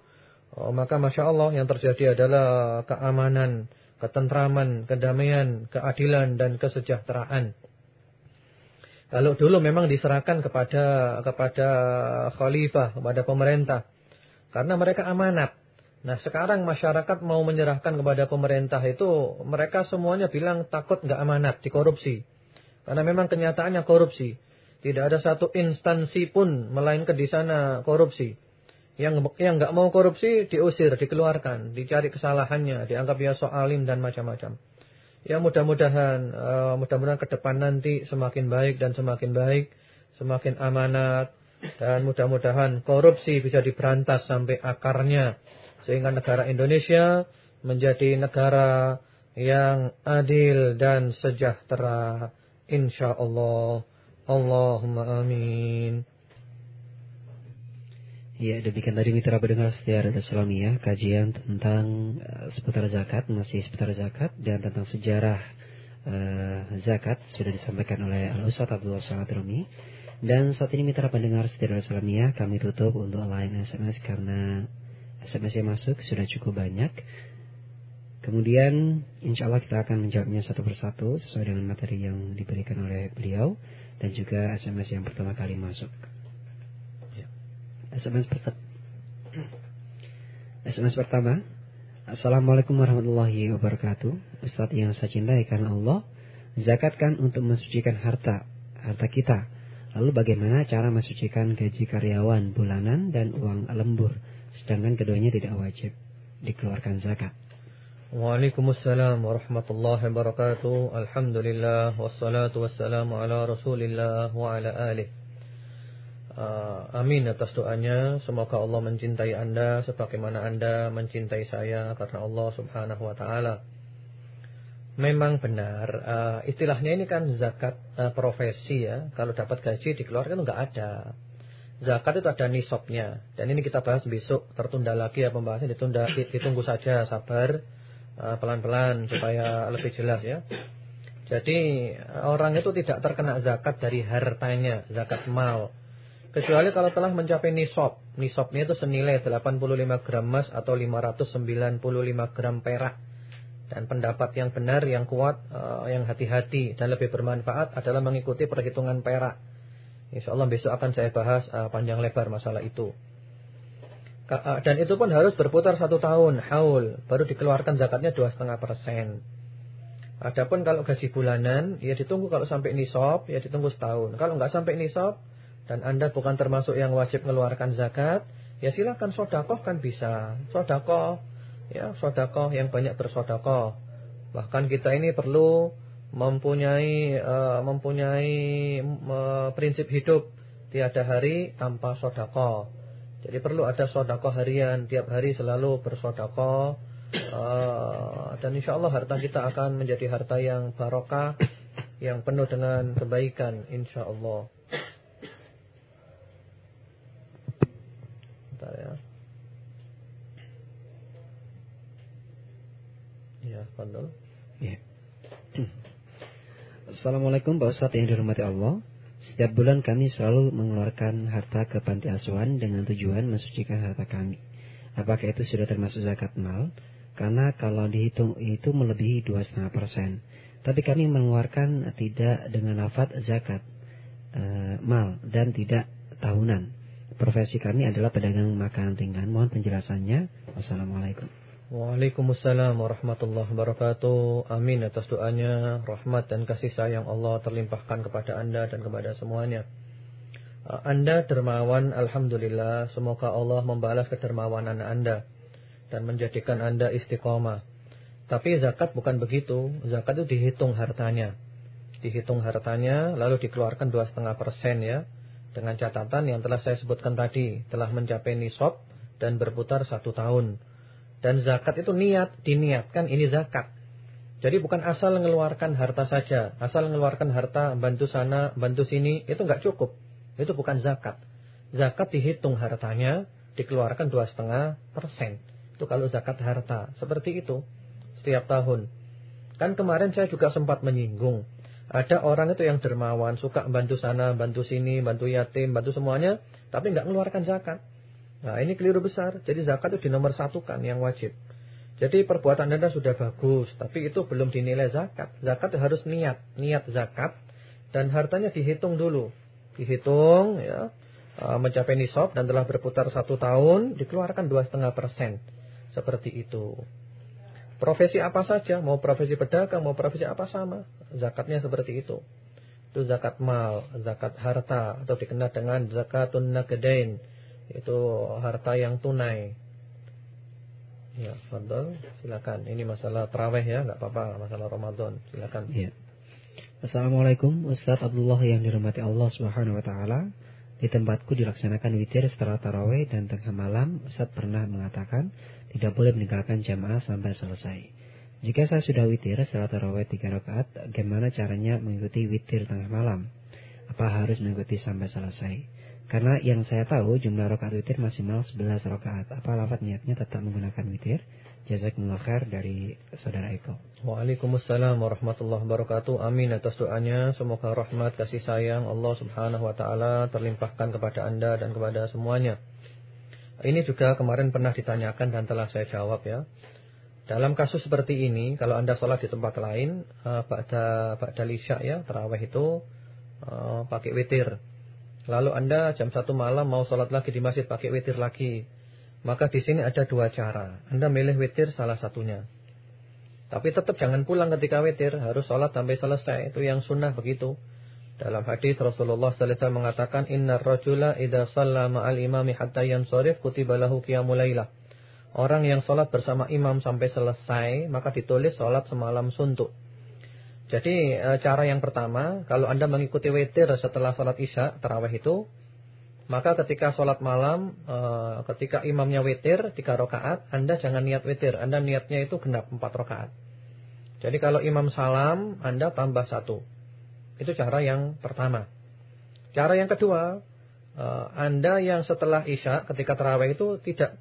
Oh, maka Masya Allah yang terjadi adalah keamanan ketentraman, kedamaian, keadilan dan kesejahteraan. Kalau dulu memang diserahkan kepada kepada khalifah, kepada pemerintah. Karena mereka amanat. Nah sekarang masyarakat mau menyerahkan kepada pemerintah itu, mereka semuanya bilang takut nggak amanat, dikorupsi. Karena memang kenyataannya korupsi. Tidak ada satu instansi pun melainkan di sana korupsi. Yang yang nggak mau korupsi diusir, dikeluarkan, dicari kesalahannya, dianggap ya soalim dan macam-macam. Ya mudah-mudahan uh, mudah-mudahan ke depan nanti semakin baik dan semakin baik, semakin amanat dan mudah-mudahan korupsi bisa diberantas sampai akarnya sehingga negara Indonesia menjadi negara yang adil dan sejahtera insyaallah. Allahumma amin. Ya, demikian tadi mitra pendengar setia Radio ya kajian tentang uh, seputar zakat, masih seputar zakat dan tentang sejarah uh, zakat sudah disampaikan oleh Al Ustaz Abdul Samad Rumi. Dan saat ini mitra pendengar setia Radio ya kami tutup untuk line SMS karena SMS yang masuk sudah cukup banyak. Kemudian insya Allah kita akan menjawabnya satu persatu sesuai dengan materi yang diberikan oleh beliau dan juga SMS yang pertama kali masuk. SMS pertama. SMS pertama. Assalamualaikum warahmatullahi wabarakatuh. Ustadz yang saya cintai karena Allah, zakatkan untuk mensucikan harta, harta kita. Lalu bagaimana cara mensucikan gaji karyawan bulanan dan uang lembur, sedangkan keduanya tidak wajib dikeluarkan zakat? Waalaikumsalam warahmatullahi wabarakatuh. Alhamdulillah wassalatu wassalamu ala Rasulillah wa ala alihi Uh, amin atas doanya. Semoga Allah mencintai Anda sebagaimana Anda mencintai saya karena Allah Subhanahu wa taala. Memang benar, uh, istilahnya ini kan zakat uh, profesi ya. Kalau dapat gaji dikeluarkan enggak ada. Zakat itu ada nisabnya. Dan ini kita bahas besok, tertunda lagi ya pembahasannya ditunda ditunggu saja sabar pelan-pelan uh, supaya lebih jelas ya. Jadi orang itu tidak terkena zakat dari hartanya, zakat mal. Kecuali kalau telah mencapai nisab. Nisabnya itu senilai 85 gram emas atau 595 gram perak. Dan pendapat yang benar, yang kuat, uh, yang hati-hati dan lebih bermanfaat adalah mengikuti perhitungan perak. Insya Allah besok akan saya bahas uh, panjang lebar masalah itu. Uh, dan itu pun harus berputar satu tahun, haul. Baru dikeluarkan zakatnya 2,5%. Adapun kalau gaji bulanan, ya ditunggu kalau sampai nisab, ya ditunggu setahun. Kalau nggak sampai nisab, dan Anda bukan termasuk yang wajib mengeluarkan zakat, ya silakan sodakoh kan bisa. Sodakoh, ya sodakoh yang banyak bersodakoh. Bahkan kita ini perlu mempunyai uh, mempunyai uh, prinsip hidup tiada hari tanpa sodakoh. Jadi perlu ada sodakoh harian, tiap hari selalu bersodakoh. Uh, dan insya Allah harta kita akan menjadi harta yang barokah, yang penuh dengan kebaikan, insya Allah. ya. Ya. Ya. Assalamualaikum Pak Ustadz yang dirahmati Allah. Setiap bulan kami selalu mengeluarkan harta ke panti asuhan dengan tujuan mensucikan harta kami. Apakah itu sudah termasuk zakat mal? Karena kalau dihitung itu melebihi dua setengah persen. Tapi kami mengeluarkan tidak dengan nafat zakat e, mal dan tidak tahunan. Profesi kami adalah pedagang makanan ringan. Mohon penjelasannya. Wassalamualaikum. Waalaikumsalam warahmatullahi wabarakatuh. Amin atas doanya, rahmat dan kasih sayang Allah terlimpahkan kepada Anda dan kepada semuanya. Uh, anda dermawan, Alhamdulillah. Semoga Allah membalas kedermawanan Anda dan menjadikan Anda istiqomah. Tapi zakat bukan begitu. Zakat itu dihitung hartanya. Dihitung hartanya, lalu dikeluarkan 2,5 persen ya. Dengan catatan yang telah saya sebutkan tadi, telah mencapai nisab dan berputar satu tahun. Dan zakat itu niat, diniatkan ini zakat. Jadi bukan asal mengeluarkan harta saja, asal mengeluarkan harta bantu sana, bantu sini, itu nggak cukup. Itu bukan zakat. Zakat dihitung hartanya, dikeluarkan dua setengah persen. Itu kalau zakat harta, seperti itu setiap tahun. Kan kemarin saya juga sempat menyinggung, ada orang itu yang dermawan, suka bantu sana, bantu sini, bantu yatim, bantu semuanya, tapi nggak mengeluarkan zakat. Nah ini keliru besar. Jadi zakat itu di nomor satu kan yang wajib. Jadi perbuatan anda sudah bagus. Tapi itu belum dinilai zakat. Zakat harus niat. Niat zakat. Dan hartanya dihitung dulu. Dihitung ya. E, mencapai nisab dan telah berputar satu tahun. Dikeluarkan dua setengah persen. Seperti itu. Profesi apa saja. Mau profesi pedagang. Mau profesi apa sama. Zakatnya seperti itu. Itu zakat mal. Zakat harta. Atau dikenal dengan zakatun nagedain itu harta yang tunai. Ya, Fadol, silakan. Ini masalah terawih ya, nggak apa-apa, masalah Ramadan. Silakan. Ya. Assalamualaikum Ustaz Abdullah yang dirahmati Allah Subhanahu wa taala. Di tempatku dilaksanakan witir setelah tarawih dan tengah malam, Ustaz pernah mengatakan tidak boleh meninggalkan jamaah sampai selesai. Jika saya sudah witir setelah tarawih tiga rakaat, bagaimana caranya mengikuti witir tengah malam? Apa harus mengikuti sampai selesai? Karena yang saya tahu jumlah rakaat witir maksimal 11 rakaat. Apa lafaz niatnya tetap menggunakan witir? Jazakumullah khair dari saudara Eko. Waalaikumsalam warahmatullahi wabarakatuh. Amin atas doanya. Semoga rahmat kasih sayang Allah Subhanahu wa taala terlimpahkan kepada Anda dan kepada semuanya. Ini juga kemarin pernah ditanyakan dan telah saya jawab ya. Dalam kasus seperti ini, kalau Anda sholat di tempat lain, uh, ba'da ba'da ya, tarawih itu uh, pakai witir. Lalu Anda jam satu malam mau sholat lagi di masjid pakai witir lagi. Maka di sini ada dua cara. Anda milih witir salah satunya. Tapi tetap jangan pulang ketika witir. Harus sholat sampai selesai. Itu yang sunnah begitu. Dalam hadis Rasulullah SAW mengatakan Inna rajula idha salla ma'al imami hatta yansorif kutiba lahu qiyamulailah. Orang yang sholat bersama imam sampai selesai, maka ditulis sholat semalam suntuk. Jadi e, cara yang pertama, kalau Anda mengikuti witir setelah sholat isya, terawih itu, maka ketika sholat malam, e, ketika imamnya witir, tiga rakaat, Anda jangan niat witir, Anda niatnya itu genap empat rakaat. Jadi kalau imam salam, Anda tambah satu. Itu cara yang pertama. Cara yang kedua, e, Anda yang setelah isya, ketika terawih itu tidak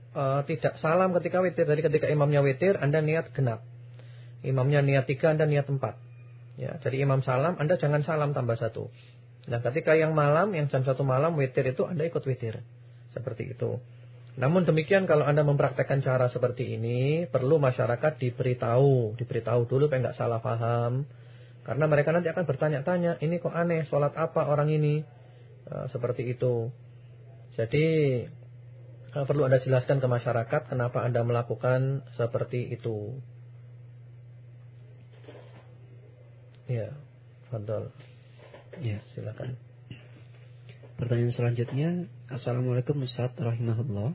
tidak salam ketika witir. Jadi ketika imamnya witir, Anda niat genap. Imamnya niat tiga, Anda niat empat. Ya, jadi imam salam, Anda jangan salam tambah satu. Nah, ketika yang malam, yang jam satu malam witir itu Anda ikut witir. Seperti itu. Namun demikian kalau Anda mempraktekkan cara seperti ini, perlu masyarakat diberitahu, diberitahu dulu supaya nggak salah paham. Karena mereka nanti akan bertanya-tanya, ini kok aneh, sholat apa orang ini? Nah, seperti itu. Jadi eh, perlu Anda jelaskan ke masyarakat kenapa Anda melakukan seperti itu. Ya, Fadol. Ya, silakan. Pertanyaan selanjutnya, Assalamualaikum Ustaz rahimahullah.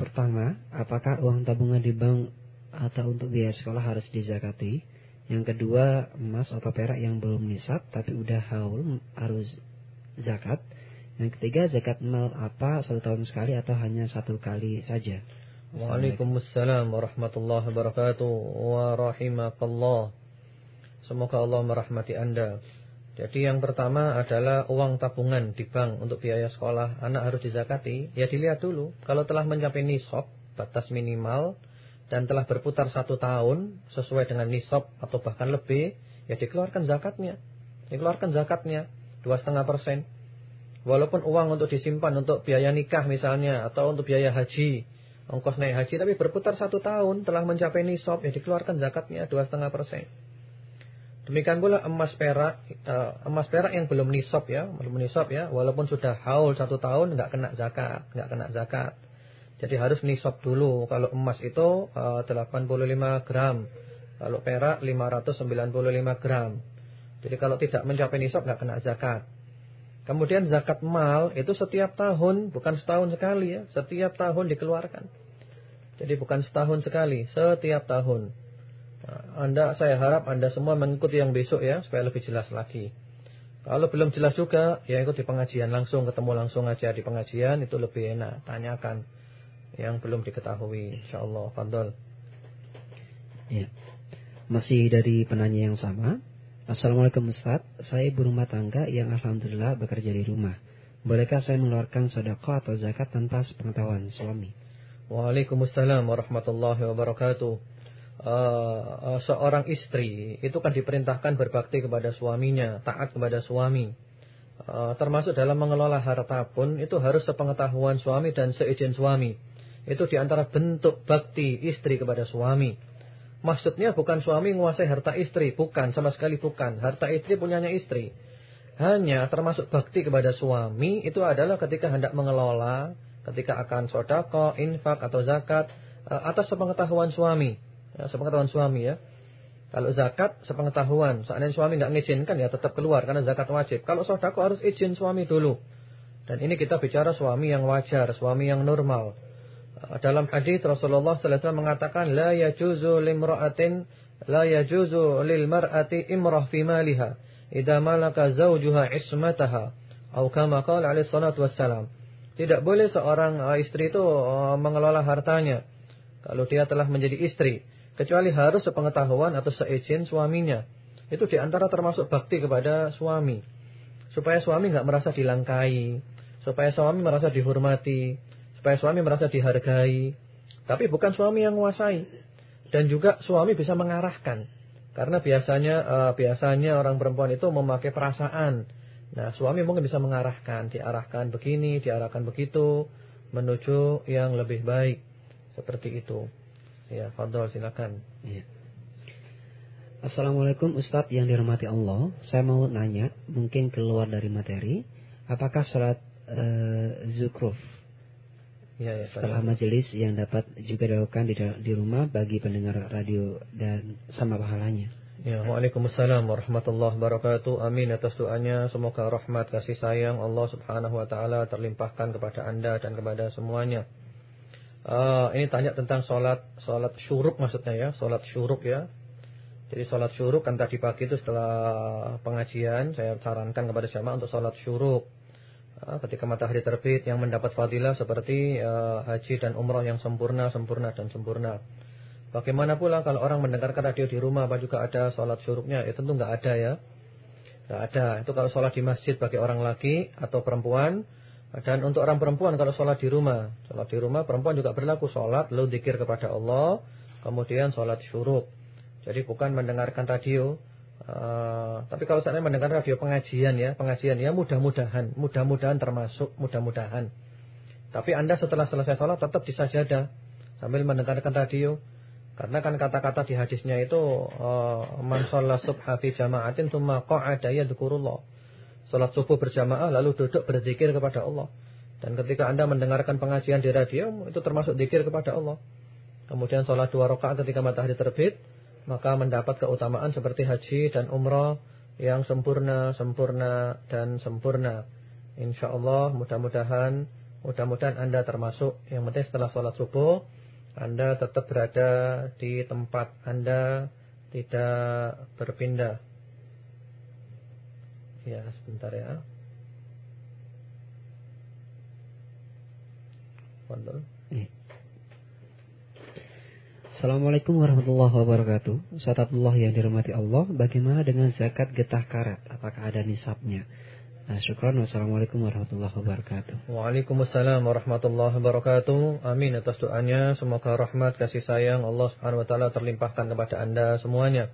Pertama, apakah uang tabungan di bank atau untuk biaya sekolah harus dizakati? Yang kedua, emas atau perak yang belum nisab tapi udah haul harus zakat. Yang ketiga, zakat mal apa satu tahun sekali atau hanya satu kali saja? Waalaikumsalam warahmatullahi wabarakatuh wa rahimakallah. Semoga Allah merahmati Anda. Jadi yang pertama adalah uang tabungan di bank untuk biaya sekolah anak harus dizakati. Ya dilihat dulu. Kalau telah mencapai nisab, batas minimal, dan telah berputar satu tahun sesuai dengan nisab atau bahkan lebih, ya dikeluarkan zakatnya. Dikeluarkan zakatnya dua setengah persen. Walaupun uang untuk disimpan untuk biaya nikah misalnya atau untuk biaya haji, ongkos naik haji, tapi berputar satu tahun telah mencapai nisab, ya dikeluarkan zakatnya dua setengah persen. Demikian pula emas perak, uh, emas perak yang belum nisab ya, belum nisab ya, walaupun sudah haul satu tahun nggak kena zakat, nggak kena zakat. Jadi harus nisab dulu. Kalau emas itu uh, 85 gram, kalau perak 595 gram. Jadi kalau tidak mencapai nisab nggak kena zakat. Kemudian zakat mal itu setiap tahun, bukan setahun sekali ya, setiap tahun dikeluarkan. Jadi bukan setahun sekali, setiap tahun. Anda, saya harap Anda semua mengikuti yang besok ya, supaya lebih jelas lagi. Kalau belum jelas juga, ya ikuti pengajian langsung, ketemu langsung aja di pengajian, itu lebih enak. Tanyakan yang belum diketahui, insyaAllah. Fadol. Ya. Masih dari penanya yang sama. Assalamualaikum Ustaz, saya ibu rumah tangga yang Alhamdulillah bekerja di rumah. Bolehkah saya mengeluarkan sedekah atau zakat tanpa sepengetahuan suami? Waalaikumsalam warahmatullahi wabarakatuh uh, seorang istri itu kan diperintahkan berbakti kepada suaminya, taat kepada suami. Uh, termasuk dalam mengelola harta pun itu harus sepengetahuan suami dan seizin suami. Itu di antara bentuk bakti istri kepada suami. Maksudnya bukan suami menguasai harta istri, bukan sama sekali bukan. Harta istri punyanya istri. Hanya termasuk bakti kepada suami itu adalah ketika hendak mengelola, ketika akan sodako, infak atau zakat atas sepengetahuan suami. Ya, sepengetahuan suami ya. Kalau zakat sepengetahuan, seandainya suami nggak ngizinkan ya tetap keluar karena zakat wajib. Kalau sodako harus izin suami dulu. Dan ini kita bicara suami yang wajar, suami yang normal. Uh, dalam hadis Rasulullah sallallahu alaihi wasallam mengatakan la yajuzu limra'atin la yajuzu lil mar'ati imrah fi maliha idza malaka zawjuha ismataha atau kama qala alaihi salatu wassalam. Tidak boleh seorang uh, istri itu uh, mengelola hartanya kalau dia telah menjadi istri kecuali harus sepengetahuan atau seizin suaminya. Itu di antara termasuk bakti kepada suami. Supaya suami nggak merasa dilangkai, supaya suami merasa dihormati, supaya suami merasa dihargai. Tapi bukan suami yang menguasai. Dan juga suami bisa mengarahkan. Karena biasanya uh, biasanya orang perempuan itu memakai perasaan. Nah, suami mungkin bisa mengarahkan, diarahkan begini, diarahkan begitu, menuju yang lebih baik. Seperti itu. Ya, Fadol silakan. Ya. Assalamualaikum Ustadz yang dirahmati Allah. Saya mau nanya, mungkin keluar dari materi, apakah sholat uh, zukruf ya, ya, setelah majelis yang dapat juga dilakukan di, di rumah bagi pendengar radio dan sama pahalanya? Ya, Waalaikumsalam warahmatullahi wabarakatuh. Amin atas doanya. Semoga rahmat kasih sayang Allah Subhanahu wa taala terlimpahkan kepada Anda dan kepada semuanya. Uh, ini tanya tentang sholat sholat syuruk maksudnya ya, sholat syuruk ya. Jadi sholat syuruk kan tadi pagi itu setelah pengajian saya sarankan kepada jamaah untuk sholat syuruk. Uh, ketika matahari terbit yang mendapat fadilah seperti uh, haji dan umroh yang sempurna, sempurna dan sempurna. Bagaimana pula kalau orang mendengarkan radio di rumah apa juga ada sholat syuruknya? Ya tentu nggak ada ya. Nggak ada. Itu kalau sholat di masjid bagi orang laki atau perempuan dan untuk orang perempuan kalau sholat di rumah, sholat di rumah perempuan juga berlaku sholat, lalu dikir kepada Allah, kemudian sholat syuruk. Jadi bukan mendengarkan radio, uh, tapi kalau saya mendengar radio pengajian ya, pengajian ya mudah-mudahan, mudah-mudahan termasuk mudah-mudahan. Tapi anda setelah selesai sholat tetap disajadah sambil mendengarkan radio. Karena kan kata-kata di hadisnya itu uh, man shalla subha fi jama'atin tsumma qa'ada yadhkurullah Salat subuh berjamaah lalu duduk berzikir kepada Allah. Dan ketika Anda mendengarkan pengajian di radio itu termasuk zikir kepada Allah. Kemudian salat dua rakaat ketika matahari terbit, maka mendapat keutamaan seperti haji dan umrah yang sempurna, sempurna dan sempurna. Insya Allah mudah-mudahan mudah-mudahan Anda termasuk yang penting setelah salat subuh Anda tetap berada di tempat Anda tidak berpindah. Ya, sebentar ya. Fadol. Iya. Assalamualaikum warahmatullahi wabarakatuh. Ustaz Abdullah yang dirahmati Allah, bagaimana dengan zakat getah karet? Apakah ada nisabnya? Nah, syukran. Wassalamualaikum warahmatullahi wabarakatuh. Waalaikumsalam warahmatullahi wabarakatuh. Amin atas doanya. Semoga rahmat kasih sayang Allah Subhanahu wa taala terlimpahkan kepada Anda semuanya.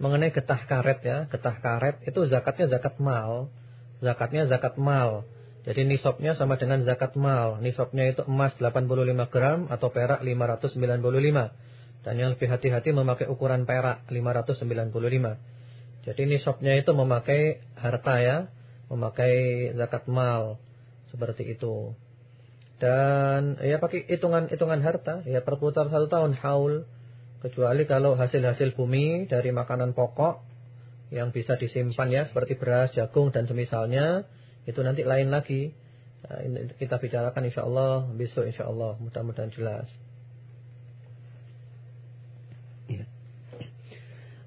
Mengenai getah karet ya, getah karet itu zakatnya zakat mal. Zakatnya zakat mal. Jadi nisabnya sama dengan zakat mal. Nisabnya itu emas 85 gram atau perak 595. Dan yang lebih hati-hati memakai ukuran perak 595. Jadi nisabnya itu memakai harta ya, memakai zakat mal seperti itu. Dan ya pakai hitungan-hitungan harta, ya perputar satu tahun haul. Kecuali kalau hasil-hasil bumi dari makanan pokok yang bisa disimpan ya seperti beras, jagung dan semisalnya itu nanti lain lagi. Nah, kita bicarakan insya Allah besok insya Allah mudah-mudahan jelas. Ya.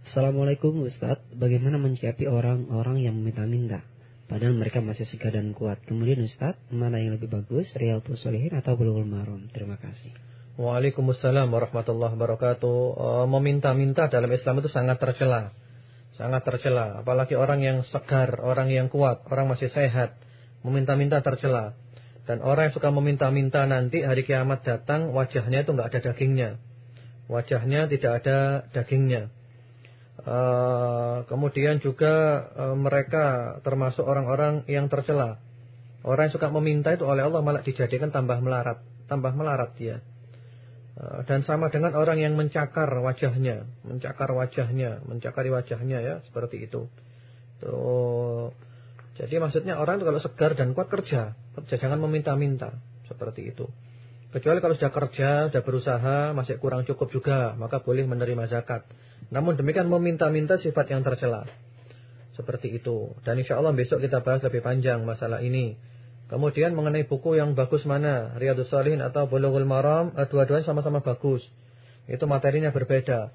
Assalamualaikum Ustaz, bagaimana menciapi orang-orang yang meminta-minta? Padahal mereka masih segar dan kuat. Kemudian Ustaz, mana yang lebih bagus, Riyadhus Shalihin atau Bulughul Maram? Terima kasih. Waalaikumsalam warahmatullahi wabarakatuh. Uh, meminta-minta dalam Islam itu sangat tercela. Sangat tercela, apalagi orang yang segar, orang yang kuat, orang masih sehat, meminta-minta tercela. Dan orang yang suka meminta-minta nanti hari kiamat datang, wajahnya itu enggak ada dagingnya. Wajahnya tidak ada dagingnya. Uh, kemudian juga uh, mereka termasuk orang-orang yang tercela. Orang yang suka meminta itu oleh Allah malah dijadikan tambah melarat, tambah melarat dia. Eh, dan sama dengan orang yang mencakar wajahnya, mencakar wajahnya, mencakari wajahnya ya, seperti itu. Tuh. Jadi maksudnya orang itu kalau segar dan kuat kerja, kerja jangan meminta-minta, seperti itu. Kecuali kalau sudah kerja, sudah berusaha, masih kurang cukup juga, maka boleh menerima zakat. Namun demikian meminta-minta sifat yang tercela. Seperti itu. Dan insya Allah besok kita bahas lebih panjang masalah ini. Kemudian mengenai buku yang bagus mana, Riyadus Salihin atau Bulughul Maram, eh, dua-duanya sama-sama bagus. Itu materinya berbeda.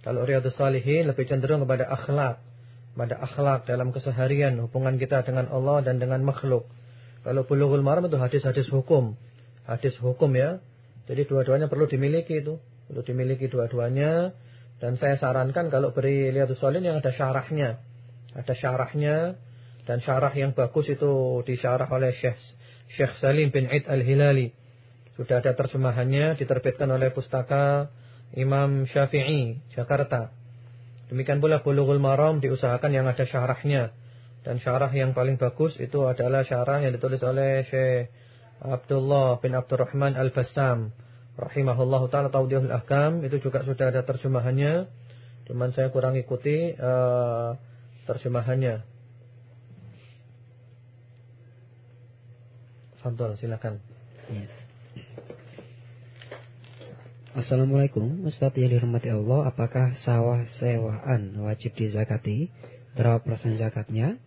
Kalau Riyadus Salihin lebih cenderung kepada akhlak, pada akhlak dalam keseharian hubungan kita dengan Allah dan dengan makhluk. Kalau Bulughul Maram itu hadis-hadis hukum, hadis hukum ya. Jadi dua-duanya perlu dimiliki itu, perlu dimiliki dua-duanya. Dan saya sarankan kalau beri Riyadus Salihin yang ada syarahnya, ada syarahnya dan syarah yang bagus itu disyarah oleh Syekh Syekh Salim bin Aid Al-Hilali. Sudah ada terjemahannya diterbitkan oleh pustaka Imam Syafi'i Jakarta. Demikian pula Bulughul Maram diusahakan yang ada syarahnya. Dan syarah yang paling bagus itu adalah syarah yang ditulis oleh Syekh Abdullah bin Abdurrahman Al-Bassam rahimahullah taala Tawdihul Ahkam itu juga sudah ada terjemahannya. Cuman saya kurang ikuti uh, terjemahannya. Fadol, silakan. Ya. Assalamualaikum Ustaz yang dihormati Allah. Apakah sawah sewaan wajib dizakati? Berapa persen zakatnya?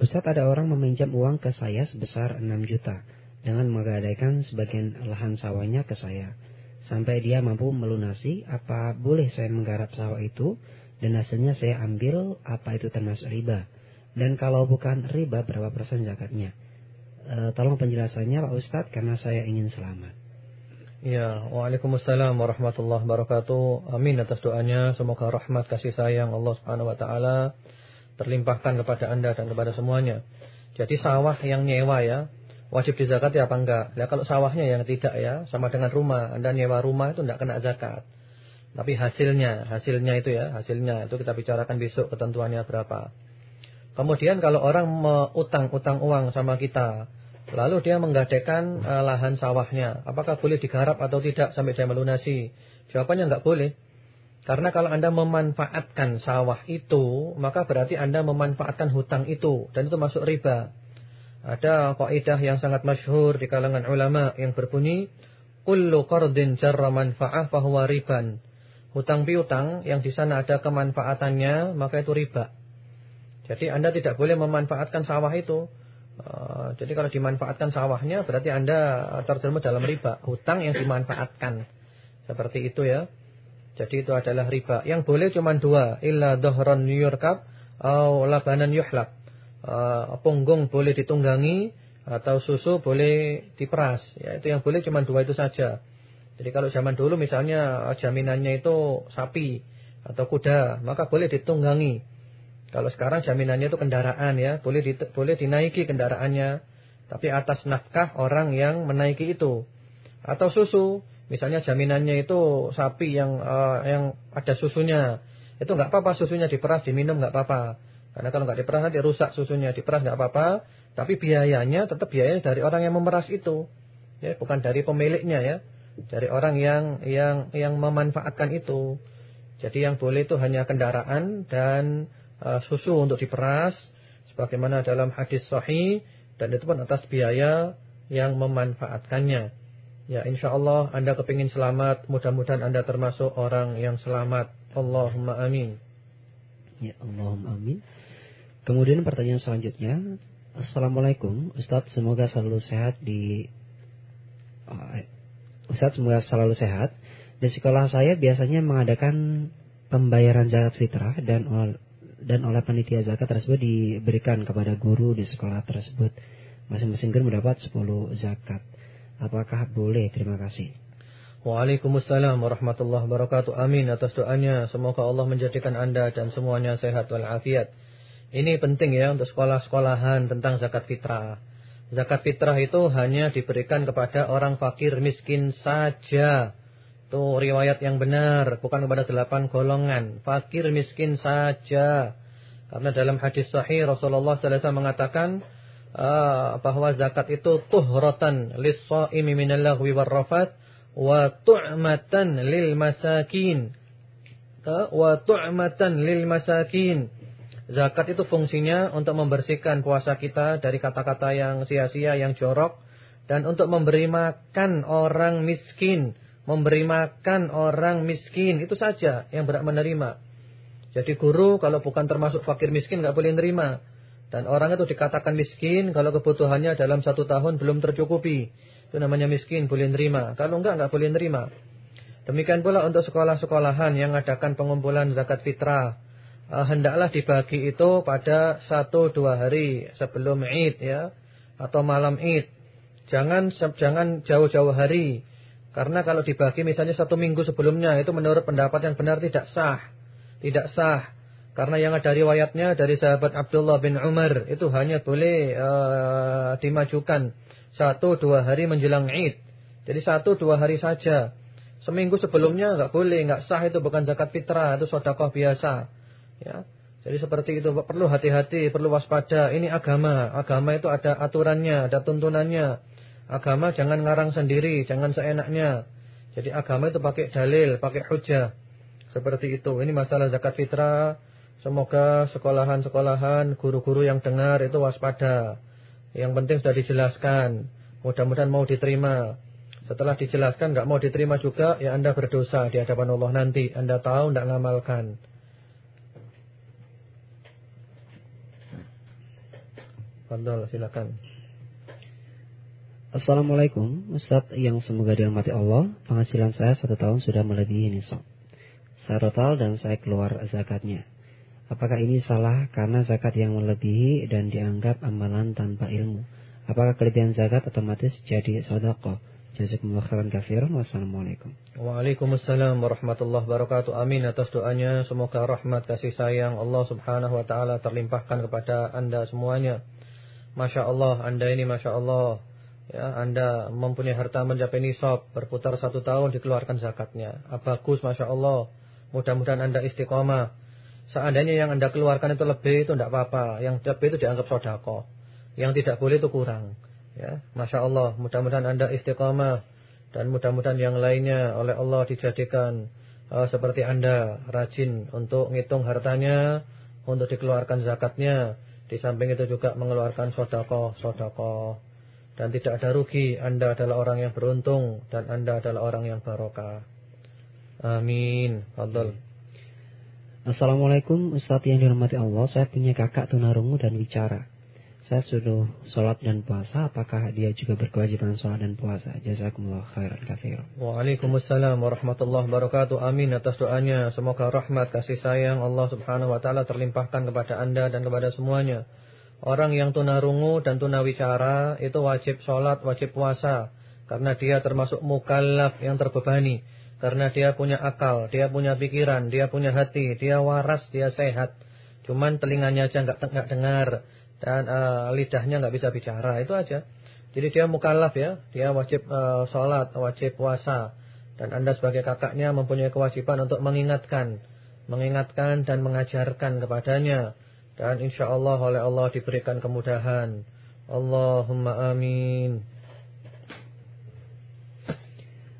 Ustaz ada orang meminjam uang ke saya sebesar 6 juta Dengan menggadaikan sebagian lahan sawahnya ke saya. Sampai dia mampu melunasi Apa boleh saya menggarap sawah itu? Dan hasilnya saya ambil Apa itu termasuk riba? Dan kalau bukan riba berapa persen zakatnya Eh, tolong penjelasannya Pak Ustadz karena saya ingin selamat. Ya, Waalaikumsalam warahmatullahi wabarakatuh. Amin atas doanya. Semoga rahmat kasih sayang Allah Subhanahu wa taala terlimpahkan kepada Anda dan kepada semuanya. Jadi sawah yang nyewa ya, wajib dizakati apa enggak? Ya kalau sawahnya yang tidak ya, sama dengan rumah. Anda nyewa rumah itu enggak kena zakat. Tapi hasilnya, hasilnya itu ya, hasilnya itu kita bicarakan besok ketentuannya berapa. Kemudian kalau orang utang-utang uang sama kita, lalu dia menggadaikan uh, lahan sawahnya, apakah boleh digarap atau tidak sampai dia melunasi? Jawabannya enggak boleh. Karena kalau Anda memanfaatkan sawah itu, maka berarti Anda memanfaatkan hutang itu dan itu masuk riba. Ada kaidah yang sangat masyhur di kalangan ulama yang berbunyi kullu qardin jarra manfa'ah riban. Hutang piutang yang di sana ada kemanfaatannya, maka itu riba. Jadi Anda tidak boleh memanfaatkan sawah itu. Uh, jadi kalau dimanfaatkan sawahnya berarti Anda terjerumus dalam riba. Hutang yang dimanfaatkan. Seperti itu ya. Jadi itu adalah riba. Yang boleh cuma dua. Illa dohron yurkab. Atau labanan yuhlab. Uh, punggung boleh ditunggangi. Atau susu boleh diperas. Ya, itu yang boleh cuma dua itu saja. Jadi kalau zaman dulu misalnya jaminannya itu sapi atau kuda. Maka boleh ditunggangi. Kalau sekarang jaminannya itu kendaraan ya, boleh di, boleh dinaiki kendaraannya, tapi atas nafkah orang yang menaiki itu. Atau susu, misalnya jaminannya itu sapi yang uh, yang ada susunya. itu nggak apa-apa susunya diperas, diminum nggak apa-apa. Karena kalau nggak diperas nanti rusak susunya, diperas nggak apa-apa. Tapi biayanya tetap biayanya dari orang yang memeras itu, ya bukan dari pemiliknya ya, dari orang yang yang yang memanfaatkan itu. Jadi yang boleh itu hanya kendaraan dan susu untuk diperas, sebagaimana dalam hadis sahih dan itu pun atas biaya yang memanfaatkannya. Ya insya Allah anda kepingin selamat, mudah-mudahan anda termasuk orang yang selamat. Allahumma amin. Ya Allahumma amin. Kemudian pertanyaan selanjutnya, Assalamualaikum Ustadz semoga selalu sehat di uh, Ustadz semoga selalu sehat. Di sekolah saya biasanya mengadakan pembayaran zakat fitrah dan dan oleh panitia zakat tersebut diberikan kepada guru di sekolah tersebut. Masing-masing guru mendapat 10 zakat. Apakah boleh? Terima kasih. Waalaikumsalam warahmatullahi wabarakatuh. Amin atas doanya. Semoga Allah menjadikan Anda dan semuanya sehat walafiat. Ini penting ya untuk sekolah-sekolahan tentang zakat fitrah. Zakat fitrah itu hanya diberikan kepada orang fakir miskin saja. Itu riwayat yang benar, bukan kepada delapan golongan. Fakir miskin saja. Karena dalam hadis sahih Rasulullah SAW mengatakan, uh, bahwa zakat itu tuhratan lis-shaimi minal wa tu'matan lil masakin. Wa tu'matan lil masakin. Zakat itu fungsinya untuk membersihkan puasa kita dari kata-kata yang sia-sia, yang jorok dan untuk memberi makan orang miskin, memberi makan orang miskin itu saja yang berhak menerima. Jadi guru kalau bukan termasuk fakir miskin nggak boleh menerima. Dan orang itu dikatakan miskin kalau kebutuhannya dalam satu tahun belum tercukupi. Itu namanya miskin, boleh nerima. Kalau enggak, enggak boleh nerima. Demikian pula untuk sekolah-sekolahan yang mengadakan pengumpulan zakat fitrah. Uh, hendaklah dibagi itu pada satu dua hari sebelum id ya. Atau malam id. Jangan jangan jauh-jauh hari. Karena kalau dibagi misalnya satu minggu sebelumnya itu menurut pendapat yang benar tidak sah. Tidak sah. Karena yang ada riwayatnya dari sahabat Abdullah bin Umar itu hanya boleh uh, dimajukan satu dua hari menjelang Id. Jadi satu dua hari saja. Seminggu sebelumnya nggak boleh, nggak sah itu bukan zakat fitrah, itu sodakoh biasa. Ya. Jadi seperti itu perlu hati-hati, perlu waspada. Ini agama, agama itu ada aturannya, ada tuntunannya. Agama jangan ngarang sendiri, jangan seenaknya. Jadi agama itu pakai dalil, pakai hujah. Seperti itu. Ini masalah zakat fitrah Semoga sekolahan-sekolahan, guru-guru yang dengar itu waspada. Yang penting sudah dijelaskan. Mudah-mudahan mau diterima. Setelah dijelaskan nggak mau diterima juga, ya Anda berdosa di hadapan Allah nanti. Anda tahu tidak ngamalkan. Fadol, silakan. Assalamualaikum Ustadz yang semoga dirahmati Allah Penghasilan saya satu tahun sudah melebihi nisab Saya total dan saya keluar zakatnya Apakah ini salah karena zakat yang melebihi dan dianggap amalan tanpa ilmu? Apakah kelebihan zakat otomatis jadi sodako? Jazakumullah khairan kafiran. Wassalamualaikum. Waalaikumsalam warahmatullahi wabarakatuh. Amin atas doanya. Semoga rahmat kasih sayang Allah subhanahu wa ta'ala terlimpahkan kepada anda semuanya. Masya Allah, anda ini Masya Allah. Ya, anda mempunyai harta mencapai nisab, berputar satu tahun dikeluarkan zakatnya. Ah, bagus Masya Allah. Mudah-mudahan anda istiqomah Seandainya yang Anda keluarkan itu lebih itu tidak apa-apa. Yang lebih itu dianggap sodako. Yang tidak boleh itu kurang. Ya, Masya Allah. Mudah-mudahan Anda istiqamah. Dan mudah-mudahan yang lainnya oleh Allah dijadikan uh, seperti Anda. Rajin untuk ngitung hartanya. Untuk dikeluarkan zakatnya. Di samping itu juga mengeluarkan sodako. Sodako. Dan tidak ada rugi. Anda adalah orang yang beruntung. Dan Anda adalah orang yang barokah. Amin. Fadol. Assalamualaikum Ustaz yang dihormati Allah Saya punya kakak tunarungu dan bicara Saya suruh sholat dan puasa Apakah dia juga berkewajiban sholat dan puasa Jazakumullah khairan kafir Waalaikumsalam warahmatullahi wabarakatuh Amin atas doanya Semoga rahmat kasih sayang Allah subhanahu wa ta'ala Terlimpahkan kepada anda dan kepada semuanya Orang yang tunarungu dan tunawicara Itu wajib sholat, wajib puasa Karena dia termasuk mukallaf yang terbebani karena dia punya akal, dia punya pikiran, dia punya hati, dia waras, dia sehat. Cuman telinganya aja nggak dengar dan uh, lidahnya nggak bisa bicara, itu aja. Jadi dia mukallaf ya, dia wajib uh, sholat, wajib puasa. Dan Anda sebagai kakaknya mempunyai kewajiban untuk mengingatkan. mengingatkan dan mengajarkan kepadanya dan insya Allah oleh Allah diberikan kemudahan. Allahumma amin.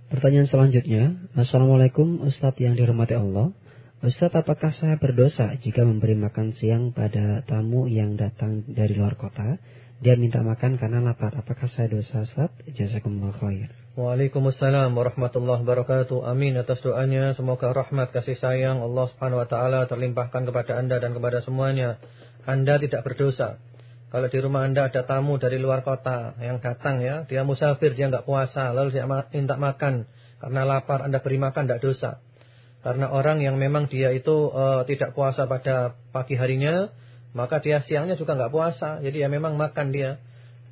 Pertanyaan selanjutnya, Assalamualaikum Ustadz yang dirahmati Allah. Ustadz, apakah saya berdosa jika memberi makan siang pada tamu yang datang dari luar kota? Dia minta makan karena lapar. Apakah saya dosa, Ustadz? Jazakumullah khair. Waalaikumsalam warahmatullahi wabarakatuh. Amin atas doanya. Semoga rahmat kasih sayang Allah Subhanahu wa taala terlimpahkan kepada Anda dan kepada semuanya. Anda tidak berdosa. Kalau di rumah Anda ada tamu dari luar kota yang datang ya, dia musafir, dia nggak puasa, lalu dia minta makan karena lapar, Anda beri makan tidak dosa. Karena orang yang memang dia itu uh, tidak puasa pada pagi harinya, maka dia siangnya juga nggak puasa. Jadi ya memang makan dia.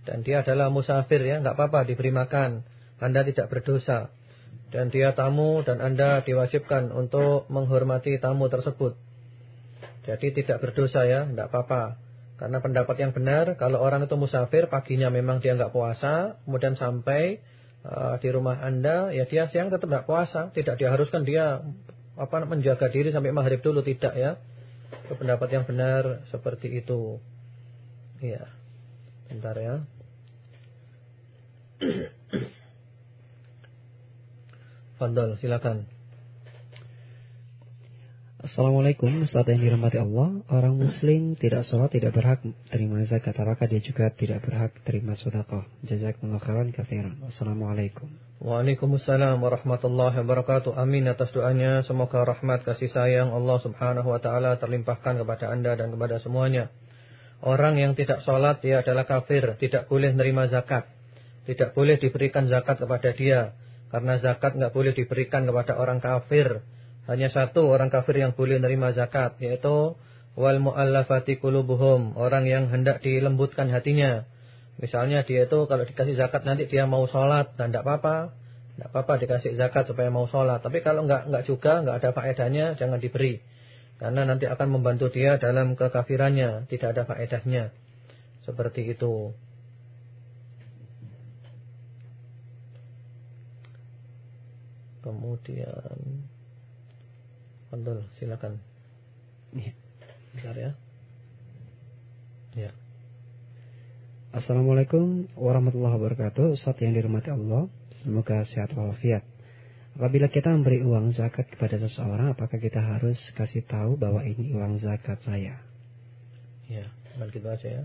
Dan dia adalah musafir ya, nggak apa-apa diberi makan. Anda tidak berdosa. Dan dia tamu dan Anda diwajibkan untuk menghormati tamu tersebut. Jadi tidak berdosa ya, tidak apa-apa. Karena pendapat yang benar, kalau orang itu musafir, paginya memang dia nggak puasa, kemudian sampai uh, di rumah Anda, ya dia siang tetap nggak puasa. Tidak diharuskan dia apa menjaga diri sampai maghrib dulu, tidak ya. Itu pendapat yang benar seperti itu. Iya. Bentar ya. Fadol, silakan. Assalamualaikum Ustaz yang dirahmati Allah. Orang muslim tidak sholat tidak berhak terima zakat. Apakah dia juga tidak berhak terima sedekah? Jazakumullah khairan kafiran Assalamualaikum Waalaikumsalam warahmatullahi wabarakatuh. Amin atas doanya. Semoga rahmat kasih sayang Allah subhanahu wa ta'ala Terlimpahkan kepada anda dan kepada semuanya. Orang yang tidak sholat Dia adalah kafir Tidak boleh menerima zakat. Tidak boleh diberikan zakat kepada dia karena zakat nggak boleh diberikan kepada orang kafir. Hanya satu orang kafir yang boleh menerima zakat, yaitu wal muallafati qulubuhum, orang yang hendak dilembutkan hatinya. Misalnya dia itu kalau dikasih zakat nanti dia mau sholat dan tidak apa-apa, tidak apa-apa dikasih zakat supaya mau sholat. Tapi kalau nggak nggak juga nggak ada faedahnya jangan diberi, karena nanti akan membantu dia dalam kekafirannya, tidak ada faedahnya. Seperti itu. Kemudian Fadol, silakan. Iya. Bentar ya. Ya. Assalamualaikum warahmatullahi wabarakatuh. Ustaz yang dirahmati Allah, semoga sehat walafiat. Apabila kita memberi uang zakat kepada seseorang, apakah kita harus kasih tahu bahwa ini uang zakat saya? Ya, begitu aja ya.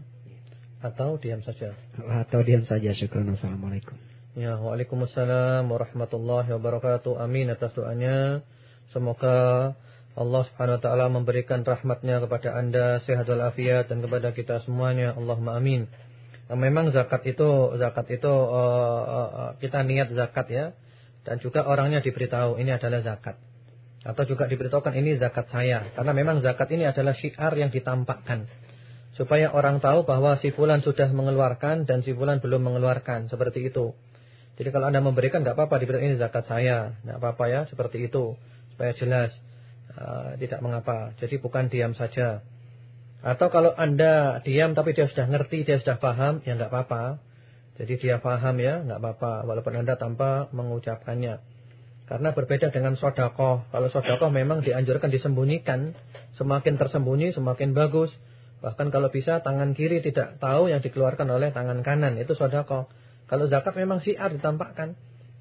Atau diam saja. Atau diam saja. Syukur. Assalamualaikum. Ya, Waalaikumsalam warahmatullahi wabarakatuh. Amin atas doanya. Semoga Allah Subhanahu wa taala memberikan rahmatnya kepada Anda sehat walafiat dan kepada kita semuanya. Allahumma amin. Nah, memang zakat itu zakat itu uh, uh, kita niat zakat ya dan juga orangnya diberitahu ini adalah zakat. Atau juga diberitahukan ini zakat saya karena memang zakat ini adalah syiar yang ditampakkan supaya orang tahu bahwa si fulan sudah mengeluarkan dan si fulan belum mengeluarkan seperti itu. Jadi kalau Anda memberikan nggak apa-apa diberi ini zakat saya, nggak apa-apa ya seperti itu supaya jelas uh, tidak mengapa. Jadi bukan diam saja. Atau kalau Anda diam tapi dia sudah ngerti, dia sudah paham, ya nggak apa-apa. Jadi dia paham ya, nggak apa-apa walaupun Anda tanpa mengucapkannya. Karena berbeda dengan sodakoh. Kalau sodakoh memang dianjurkan disembunyikan. Semakin tersembunyi semakin bagus. Bahkan kalau bisa tangan kiri tidak tahu yang dikeluarkan oleh tangan kanan. Itu sodakoh. Kalau zakat memang syiar ditampakkan.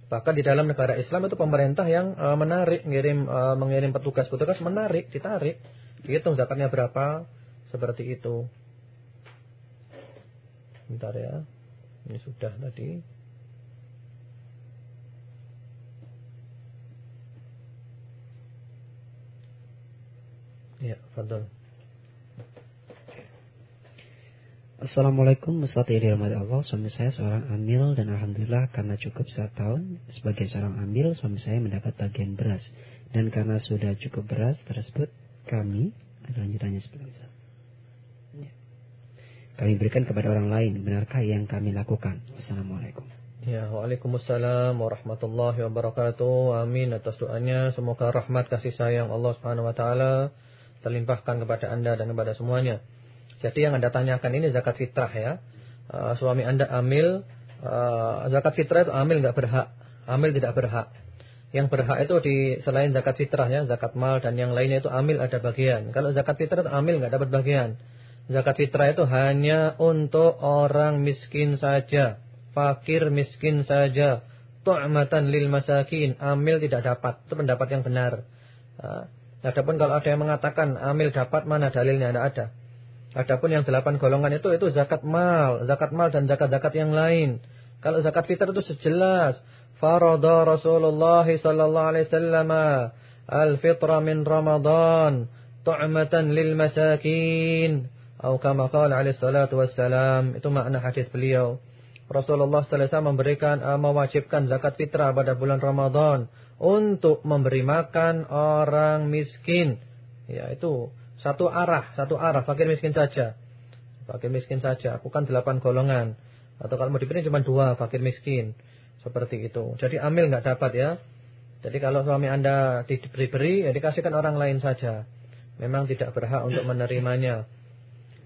Bahkan di dalam negara Islam itu pemerintah yang uh, menarik, ngirim uh, mengirim petugas-petugas menarik, ditarik, dihitung zakatnya berapa, seperti itu. Bentar ya. Ini sudah tadi. Ya, fadol. Assalamualaikum yang dirahmati Allah Suami saya seorang amil dan Alhamdulillah karena cukup satu tahun Sebagai seorang amil suami saya mendapat bagian beras Dan karena sudah cukup beras tersebut Kami lanjutannya seperti ya. Kami berikan kepada orang lain Benarkah yang kami lakukan Wassalamualaikum Ya, Waalaikumsalam warahmatullahi wabarakatuh. Amin atas doanya. Semoga rahmat kasih sayang Allah Subhanahu wa taala terlimpahkan kepada Anda dan kepada semuanya. Jadi yang Anda tanyakan ini zakat fitrah ya. Uh, suami Anda amil, uh, zakat fitrah itu amil nggak berhak. Amil tidak berhak. Yang berhak itu di selain zakat fitrah ya, zakat mal dan yang lainnya itu amil ada bagian. Kalau zakat fitrah itu amil nggak dapat bagian. Zakat fitrah itu hanya untuk orang miskin saja, fakir miskin saja. Tu'matan lil masakin, amil tidak dapat. Itu pendapat yang benar. Nah, adapun kalau ada yang mengatakan amil dapat mana dalilnya tidak ada. Adapun yang delapan golongan itu itu zakat mal, zakat mal dan zakat-zakat yang lain. Kalau zakat fitrah itu sejelas. Farada Rasulullah sallallahu alaihi wasallam al-fitra min Ramadan tu'matan lil masakin. Atau kama qala alaihi salatu wassalam itu makna hadis beliau. Rasulullah sallallahu alaihi memberikan uh, mewajibkan zakat fitrah pada bulan Ramadan untuk memberi makan orang miskin. Ya itu satu arah satu arah fakir miskin saja fakir miskin saja bukan delapan golongan atau kalau mau dipilih cuma dua fakir miskin seperti itu. Jadi amil nggak dapat ya. Jadi kalau suami Anda diberi-beri, ya dikasihkan orang lain saja. Memang tidak berhak untuk menerimanya.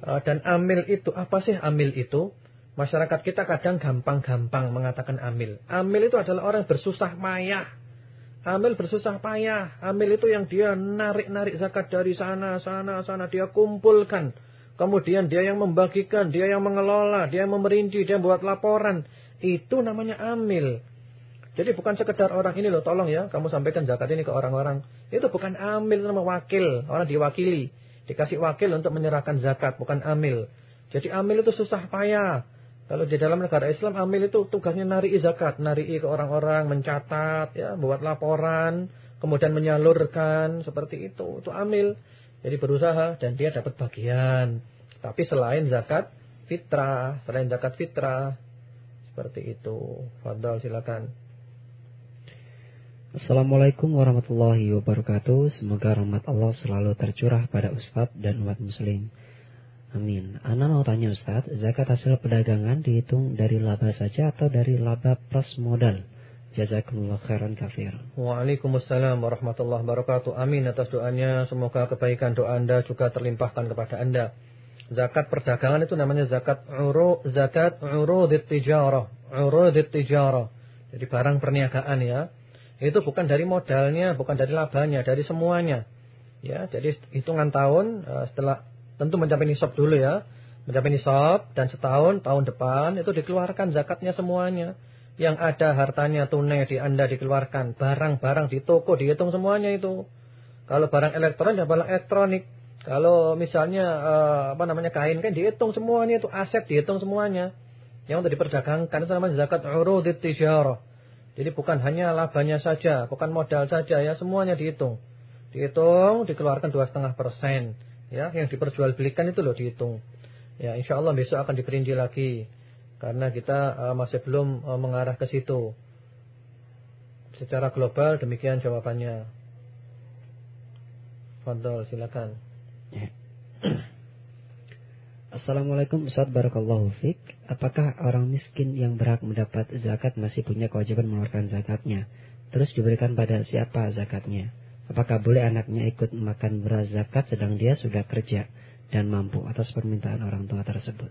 Eh, dan amil itu, apa sih amil itu? Masyarakat kita kadang gampang-gampang mengatakan amil. Amil itu adalah orang bersusah payah. Amil bersusah payah. Amil itu yang dia narik-narik zakat dari sana, sana, sana. Dia kumpulkan. Kemudian dia yang membagikan, dia yang mengelola, dia yang memerinci, dia buat laporan. Itu namanya amil. Jadi bukan sekedar orang ini loh, tolong ya, kamu sampaikan zakat ini ke orang-orang. Itu bukan amil, itu nama wakil. Orang diwakili. Dikasih wakil untuk menyerahkan zakat, bukan amil. Jadi amil itu susah payah. Kalau di dalam negara Islam, amil itu tugasnya nari zakat. Nari ke orang-orang, mencatat, ya, buat laporan, kemudian menyalurkan, seperti itu. Itu amil. Jadi berusaha dan dia dapat bagian. Tapi selain zakat fitrah, selain zakat fitrah, seperti itu. Fadal silakan. Assalamualaikum warahmatullahi wabarakatuh. Semoga rahmat Allah selalu tercurah pada Ustadz dan umat muslim. Amin. Ana mau tanya Ustadz, zakat hasil perdagangan dihitung dari laba saja atau dari laba plus modal? Jazakumullah khairan kafir. Waalaikumsalam warahmatullahi wabarakatuh. Amin atas doanya. Semoga kebaikan doa Anda juga terlimpahkan kepada Anda. Zakat perdagangan itu namanya zakat uru zakat urudit tijarah, urudit tijarah. Jadi barang perniagaan ya. Itu bukan dari modalnya, bukan dari labanya, dari semuanya. Ya, jadi hitungan tahun eh, setelah tentu mencapai nisab dulu ya. Mencapai nisab dan setahun tahun depan itu dikeluarkan zakatnya semuanya. Yang ada hartanya tunai di Anda dikeluarkan, barang-barang di toko dihitung semuanya itu. Kalau barang elektronik ya barang elektronik kalau misalnya uh, apa namanya kain kan dihitung semuanya itu aset dihitung semuanya. Yang untuk diperdagangkan itu namanya zakat urudit tijarah. Jadi bukan hanya labanya saja, bukan modal saja ya, semuanya dihitung. Dihitung, dikeluarkan dua setengah persen. Ya, yang diperjualbelikan itu loh dihitung. Ya, insya Allah besok akan diperinci lagi. Karena kita uh, masih belum uh, mengarah ke situ. Secara global demikian jawabannya. Fadol, silakan. Ya. Assalamualaikum Ustaz Barakallahu Fik Apakah orang miskin yang berhak mendapat zakat masih punya kewajiban mengeluarkan zakatnya Terus diberikan pada siapa zakatnya Apakah boleh anaknya ikut makan beras zakat sedang dia sudah kerja dan mampu atas permintaan orang tua tersebut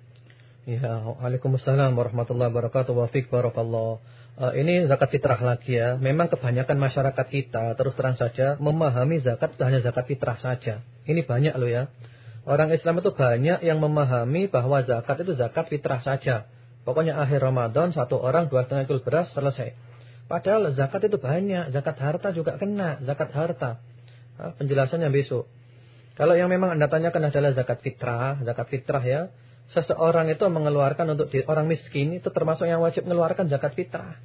Ya, Waalaikumsalam warahmatullahi wabarakatuh Wafik barakallah uh, Ini zakat fitrah lagi ya Memang kebanyakan masyarakat kita terus terang saja Memahami zakat hanya zakat fitrah saja ini banyak loh ya. Orang Islam itu banyak yang memahami bahwa zakat itu zakat fitrah saja. Pokoknya akhir Ramadan satu orang dua setengah kilo beras selesai. Padahal zakat itu banyak. Zakat harta juga kena. Zakat harta. penjelasannya besok. Kalau yang memang anda tanyakan adalah zakat fitrah. Zakat fitrah ya. Seseorang itu mengeluarkan untuk orang miskin itu termasuk yang wajib mengeluarkan zakat fitrah.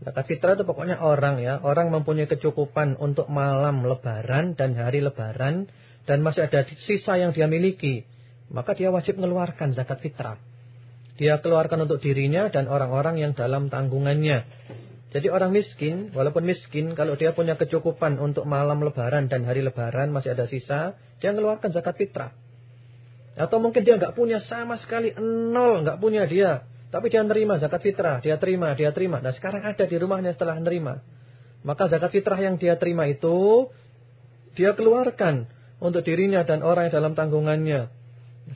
Zakat fitrah itu pokoknya orang ya. Orang mempunyai kecukupan untuk malam lebaran dan hari lebaran dan masih ada sisa yang dia miliki, maka dia wajib mengeluarkan zakat fitrah. Dia keluarkan untuk dirinya dan orang-orang yang dalam tanggungannya. Jadi orang miskin, walaupun miskin, kalau dia punya kecukupan untuk malam lebaran dan hari lebaran masih ada sisa, dia mengeluarkan zakat fitrah. Atau mungkin dia nggak punya sama sekali, nol, nggak punya dia. Tapi dia nerima zakat fitrah, dia terima, dia terima. Nah sekarang ada di rumahnya setelah nerima. Maka zakat fitrah yang dia terima itu, dia keluarkan untuk dirinya dan orang yang dalam tanggungannya.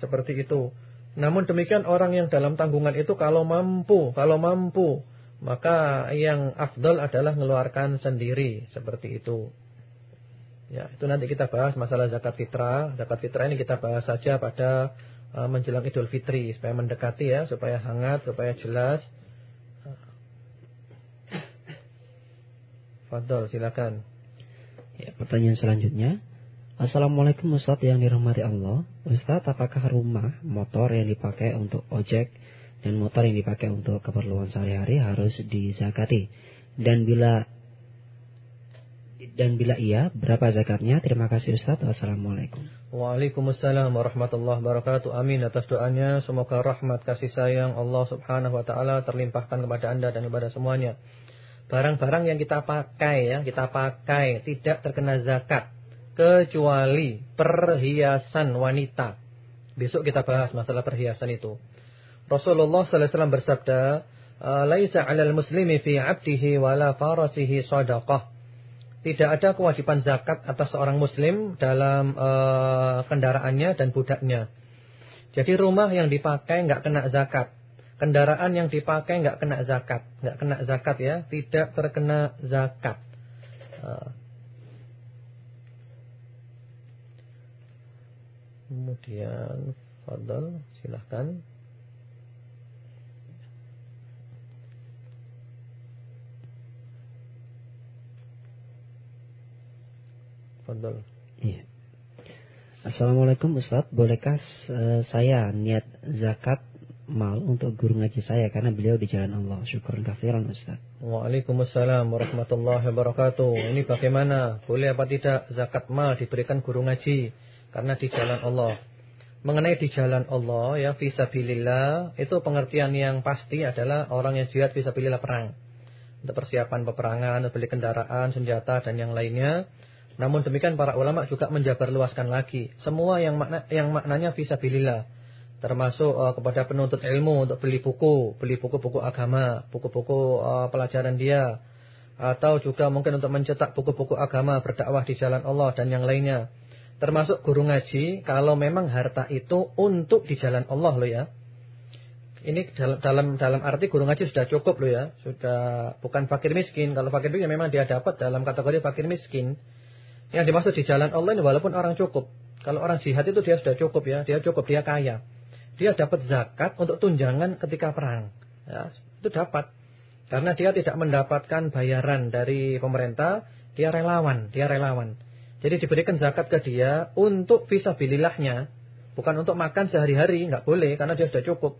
Seperti itu. Namun demikian orang yang dalam tanggungan itu kalau mampu, kalau mampu maka yang afdol adalah mengeluarkan sendiri seperti itu. Ya, itu nanti kita bahas masalah zakat fitrah. Zakat fitrah ini kita bahas saja pada uh, menjelang Idul Fitri supaya mendekati ya, supaya hangat, supaya jelas. Fadol, silakan. Ya, pertanyaan selanjutnya. Assalamualaikum Ustaz yang dirahmati Allah. Ustaz, apakah rumah, motor yang dipakai untuk ojek dan motor yang dipakai untuk keperluan sehari-hari harus dizakati? Dan bila dan bila iya, berapa zakatnya? Terima kasih Ustaz. Wassalamualaikum. Waalaikumsalam warahmatullahi wabarakatuh. Amin atas doanya. Semoga rahmat kasih sayang Allah Subhanahu wa taala terlimpahkan kepada Anda dan kepada semuanya. Barang-barang yang kita pakai ya, kita pakai tidak terkena zakat kecuali perhiasan wanita. Besok kita bahas masalah perhiasan itu. Rasulullah wasallam bersabda, "Laisa 'alal muslimi fi 'abdihi wala farasihi shadaqah." tidak ada kewajiban zakat atas seorang muslim dalam uh, kendaraannya dan budaknya. Jadi rumah yang dipakai nggak kena zakat. Kendaraan yang dipakai nggak kena zakat, nggak kena zakat ya, tidak terkena zakat. Uh. Kemudian, Fadal, silahkan. Fadol. Iya. Assalamualaikum Ustaz, bolehkah uh, saya niat zakat mal untuk guru ngaji saya karena beliau di jalan Allah. Syukur kafiran Ustaz. Waalaikumsalam warahmatullahi wabarakatuh. Ini bagaimana? Boleh apa tidak zakat mal diberikan guru ngaji karena di jalan Allah? Mengenai di jalan Allah ya fisabilillah itu pengertian yang pasti adalah orang yang jihad fisabilillah perang. Untuk persiapan peperangan, beli kendaraan, senjata dan yang lainnya namun demikian para ulama juga menjabarluaskan lagi semua yang makna yang maknanya fisabilillah termasuk uh, kepada penuntut ilmu untuk beli buku, beli buku-buku agama, buku-buku uh, pelajaran dia atau juga mungkin untuk mencetak buku-buku agama berdakwah di jalan Allah dan yang lainnya. Termasuk guru ngaji kalau memang harta itu untuk di jalan Allah loh ya. Ini dalam dalam dalam arti guru ngaji sudah cukup loh ya, sudah bukan fakir miskin. Kalau fakir miskin memang dia dapat dalam kategori fakir miskin. Yang dimaksud di jalan Allah ini walaupun orang cukup. Kalau orang jihad itu dia sudah cukup ya, dia cukup, dia kaya. Dia dapat zakat untuk tunjangan ketika perang. Ya, itu dapat. Karena dia tidak mendapatkan bayaran dari pemerintah, dia relawan, dia relawan. Jadi diberikan zakat ke dia untuk visabilillahnya, bukan untuk makan sehari-hari, nggak boleh karena dia sudah cukup.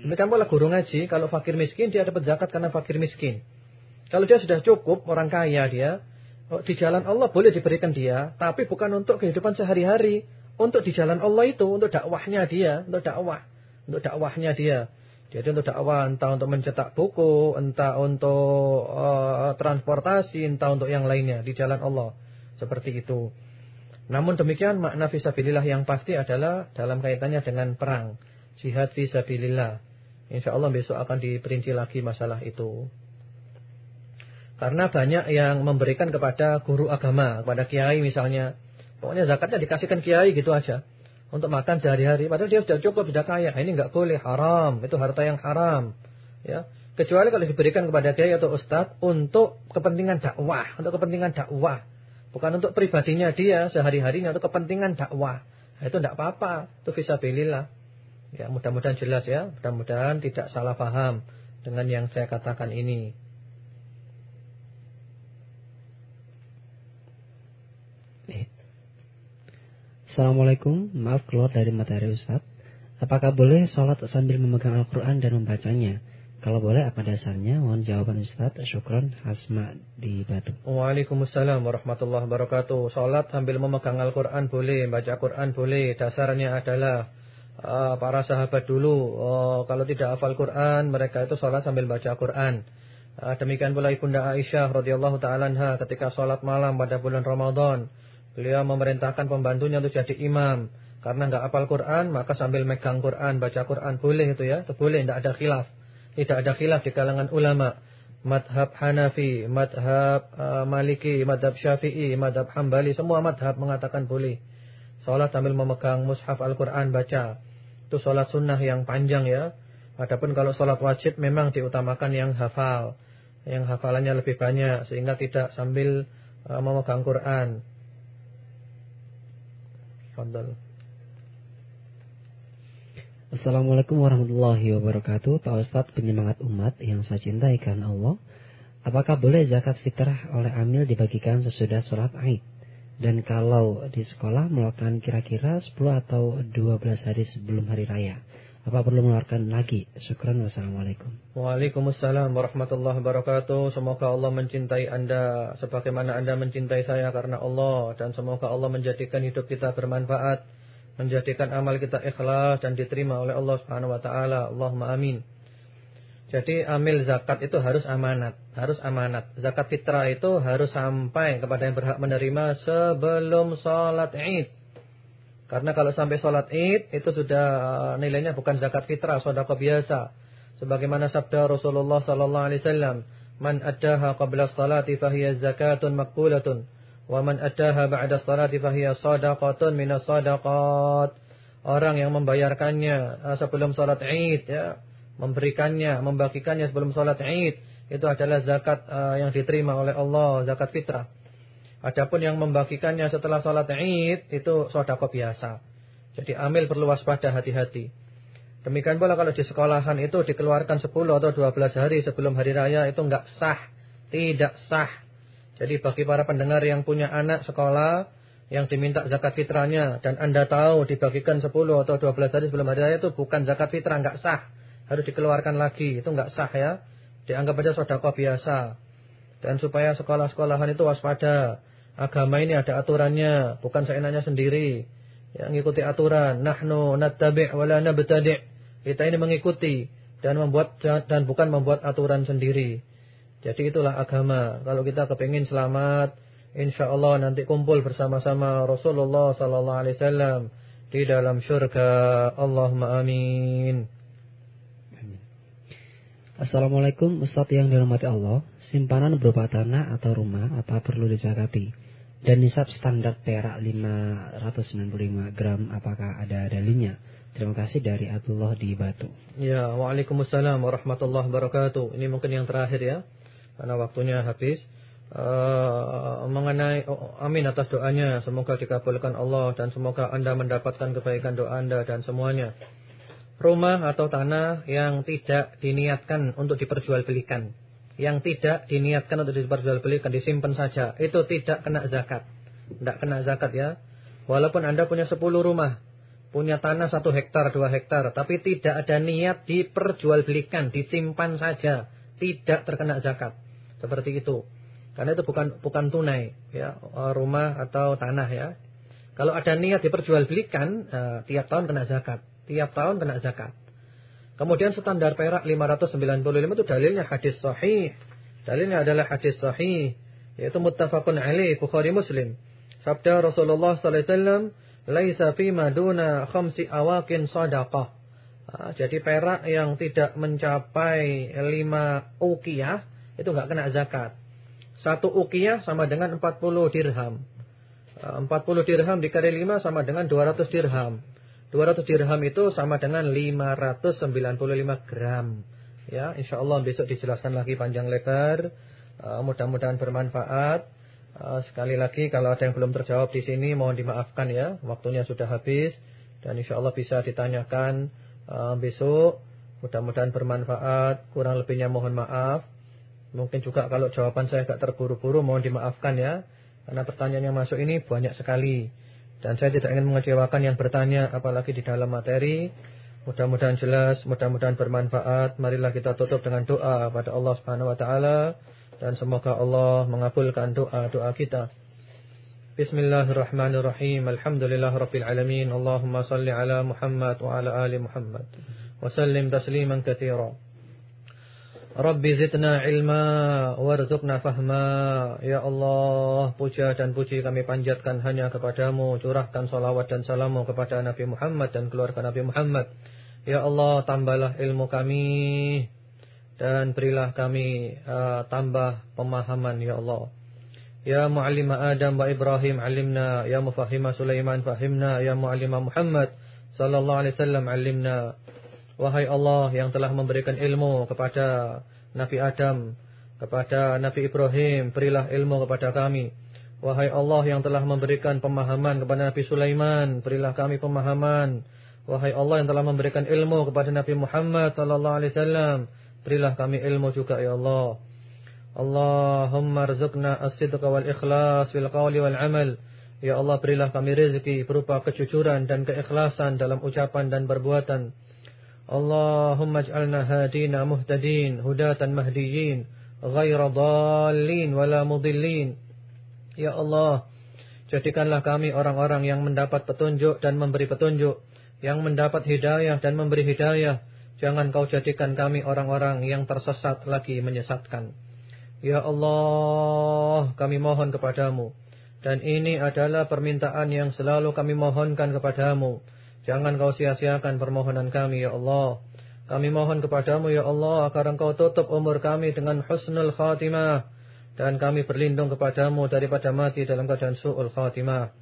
Demikian pula guru ngaji, kalau fakir miskin dia dapat zakat karena fakir miskin. Kalau dia sudah cukup, orang kaya dia, di jalan Allah boleh diberikan dia, tapi bukan untuk kehidupan sehari-hari. Untuk di jalan Allah itu, untuk dakwahnya dia, untuk dakwah. Untuk dakwahnya dia. Jadi untuk dakwah, entah untuk mencetak buku, entah untuk uh, transportasi, entah untuk yang lainnya di jalan Allah. Seperti itu. Namun demikian makna visabilillah yang pasti adalah dalam kaitannya dengan perang. Jihad visabilillah. Insya Allah besok akan diperinci lagi masalah itu. Karena banyak yang memberikan kepada guru agama, kepada kiai misalnya. Pokoknya zakatnya dikasihkan kiai gitu aja. Untuk makan sehari-hari. Padahal dia sudah cukup, sudah kaya. Ini nggak boleh, haram. Itu harta yang haram. Ya. Kecuali kalau diberikan kepada kiai atau ustadz untuk kepentingan dakwah. Untuk kepentingan dakwah. Bukan untuk pribadinya dia sehari-harinya. Untuk kepentingan dakwah. Nah, itu tidak apa-apa. Itu visabilillah. Ya, mudah-mudahan jelas ya. Mudah-mudahan tidak salah paham dengan yang saya katakan ini. Assalamualaikum, maaf keluar dari materi Ustaz. Apakah boleh sholat sambil memegang Al-Quran dan membacanya? Kalau boleh apa dasarnya? Mohon jawaban Ustaz. Syukron Hasma di Batu. Waalaikumsalam warahmatullahi wabarakatuh. Sholat sambil memegang Al-Quran boleh, baca Quran boleh. Dasarnya adalah uh, para sahabat dulu. Uh, kalau tidak hafal Quran, mereka itu sholat sambil baca Quran. Uh, demikian pula Ibunda Aisyah radhiyallahu taala ketika sholat malam pada bulan Ramadan. Beliau memerintahkan pembantunya untuk jadi imam. Karena nggak hafal Quran, maka sambil megang Quran, baca Quran boleh itu ya, itu boleh, tidak ada khilaf. Tidak ada khilaf di kalangan ulama. Madhab Hanafi, madhab uh, Maliki, madhab Syafi'i, madhab Hambali, semua madhab mengatakan boleh. Salat sambil memegang mushaf Al-Quran baca. Itu salat sunnah yang panjang ya. Adapun kalau sholat wajib memang diutamakan yang hafal, yang hafalannya lebih banyak sehingga tidak sambil uh, memegang Quran. Fadal. Assalamualaikum warahmatullahi wabarakatuh Pak Ustadz penyemangat umat yang saya cintai karena Allah Apakah boleh zakat fitrah oleh amil dibagikan sesudah sholat Aid? Dan kalau di sekolah melakukan kira-kira 10 atau 12 hari sebelum hari raya Apa perlu mengeluarkan lagi? Syukran wassalamualaikum Waalaikumsalam warahmatullahi wabarakatuh Semoga Allah mencintai anda Sebagaimana anda mencintai saya karena Allah Dan semoga Allah menjadikan hidup kita bermanfaat menjadikan amal kita ikhlas dan diterima oleh Allah Subhanahu wa taala. Allahumma amin. Jadi amil zakat itu harus amanat, harus amanat. Zakat fitrah itu harus sampai kepada yang berhak menerima sebelum sholat Id. Karena kalau sampai sholat Id itu sudah uh, nilainya bukan zakat fitrah, sedekah biasa. Sebagaimana sabda Rasulullah sallallahu alaihi wasallam, "Man addaha qabla sholati fahiya zakatun maqbulatun." Wa man addaha ba'da salati fahiya sadaqatun minas sadaqat. Orang yang membayarkannya eh, sebelum salat Id ya, memberikannya, membagikannya sebelum salat Id itu adalah zakat uh, yang diterima oleh Allah, zakat fitrah. Adapun yang membagikannya setelah salat Id itu sedekah biasa. Jadi amil perlu waspada hati-hati. Demikian pula kalau di sekolahan itu dikeluarkan 10 atau 12 hari sebelum hari raya itu enggak sah, tidak sah. Jadi bagi para pendengar yang punya anak sekolah yang diminta zakat fitrahnya dan Anda tahu dibagikan 10 atau 12 hari sebelum hari raya itu bukan zakat fitrah, enggak sah. Harus dikeluarkan lagi, itu enggak sah ya. Dianggap aja sedekah biasa. Dan supaya sekolah-sekolahan itu waspada. Agama ini ada aturannya, bukan seenaknya sendiri. Yang mengikuti aturan, nahnu nattabi' wala nabtadi'. Kita ini mengikuti dan membuat dan bukan membuat aturan sendiri. Jadi itulah agama. Kalau kita kepingin selamat, insya Allah nanti kumpul bersama-sama Rasulullah Sallallahu Alaihi Wasallam di dalam surga. Allahumma amin. Assalamualaikum Ustaz yang dirahmati Allah. Simpanan berupa tanah atau rumah apa perlu dizakati? Dan nisab standar perak 595 gram apakah ada dalilnya? Terima kasih dari Abdullah di Batu. Ya, Waalaikumsalam warahmatullahi wabarakatuh. Ini mungkin yang terakhir ya karena waktunya habis. Uh, mengenai oh, amin atas doanya semoga dikabulkan Allah dan semoga Anda mendapatkan kebaikan doa Anda dan semuanya. Rumah atau tanah yang tidak diniatkan untuk diperjualbelikan, yang tidak diniatkan untuk diperjualbelikan disimpan saja, itu tidak kena zakat. Tidak kena zakat ya. Walaupun Anda punya 10 rumah, punya tanah 1 hektar, 2 hektar, tapi tidak ada niat diperjualbelikan, disimpan saja, tidak terkena zakat. Seperti itu. Karena itu bukan bukan tunai ya, rumah atau tanah ya. Kalau ada niat diperjualbelikan, uh, tiap tahun kena zakat. Tiap tahun kena zakat. Kemudian standar perak 595 itu dalilnya hadis sahih. Dalilnya adalah hadis sahih yaitu muttafaqun alaih Bukhari Muslim. Sabda Rasulullah sallallahu alaihi wasallam, "Laisa fi maduna khamsi awakin shadaqah." Nah, jadi perak yang tidak mencapai 5 uqiyah itu enggak kena zakat. Satu ukiyah sama dengan 40 dirham. 40 eh, dirham dikali 5 sama dengan 200 dirham. 200 dirham itu sama dengan 595 gram. Ya, insyaallah besok dijelaskan lagi panjang lebar. Uh, Mudah-mudahan bermanfaat. Uh, sekali lagi kalau ada yang belum terjawab di sini mohon dimaafkan ya. Waktunya sudah habis dan insyaallah bisa ditanyakan uh, besok. Mudah-mudahan bermanfaat. Kurang lebihnya mohon maaf. Mungkin juga kalau jawaban saya agak terburu-buru mohon dimaafkan ya. Karena pertanyaan yang masuk ini banyak sekali. Dan saya tidak ingin mengecewakan yang bertanya apalagi di dalam materi. Mudah-mudahan jelas, mudah-mudahan bermanfaat. Marilah kita tutup dengan doa pada Allah Subhanahu wa taala dan semoga Allah mengabulkan doa-doa kita. Bismillahirrahmanirrahim. Alhamdulillahirabbil alamin. Allahumma salli ala Muhammad wa ala ali Muhammad. Wa sallim tasliman katsiran. Rabbi zidna ilma warzuqna fahma. Ya Allah puja dan puji kami panjatkan hanya kepadamu Curahkan salawat dan salamu kepada Nabi Muhammad dan keluarga Nabi Muhammad. Ya Allah tambahlah ilmu kami Dan berilah kami uh, tambah pemahaman Ya Allah. Ya mu'allima Adam wa Ibrahim alimna Ya mufahima Sulaiman fahimna. Ya mu'allima Muhammad Sallallahu alaihi wasallam alimna Wahai Allah yang telah memberikan ilmu kepada Nabi Adam, kepada Nabi Ibrahim, berilah ilmu kepada kami. Wahai Allah yang telah memberikan pemahaman kepada Nabi Sulaiman, berilah kami pemahaman. Wahai Allah yang telah memberikan ilmu kepada Nabi Muhammad sallallahu alaihi wasallam, berilah kami ilmu juga ya Allah. Allahumma rizqna as-sidqa wal ikhlas fil qawli wal amal. Ya Allah berilah kami rezeki berupa kejujuran dan keikhlasan dalam ucapan dan perbuatan. Allahumma ij'alna hadina muhtadin, hudatan mahdiyin ghaira dhalin wala mudillin. Ya Allah, jadikanlah kami orang-orang yang mendapat petunjuk dan memberi petunjuk, yang mendapat hidayah dan memberi hidayah. Jangan kau jadikan kami orang-orang yang tersesat lagi menyesatkan. Ya Allah, kami mohon kepadamu. Dan ini adalah permintaan yang selalu kami mohonkan kepadamu. Jangan kau sia-siakan permohonan kami, Ya Allah. Kami mohon kepadamu ya Allah agar engkau tutup umur kami dengan husnul khatimah. Dan kami berlindung kepadamu daripada mati dalam keadaan su'ul khatimah.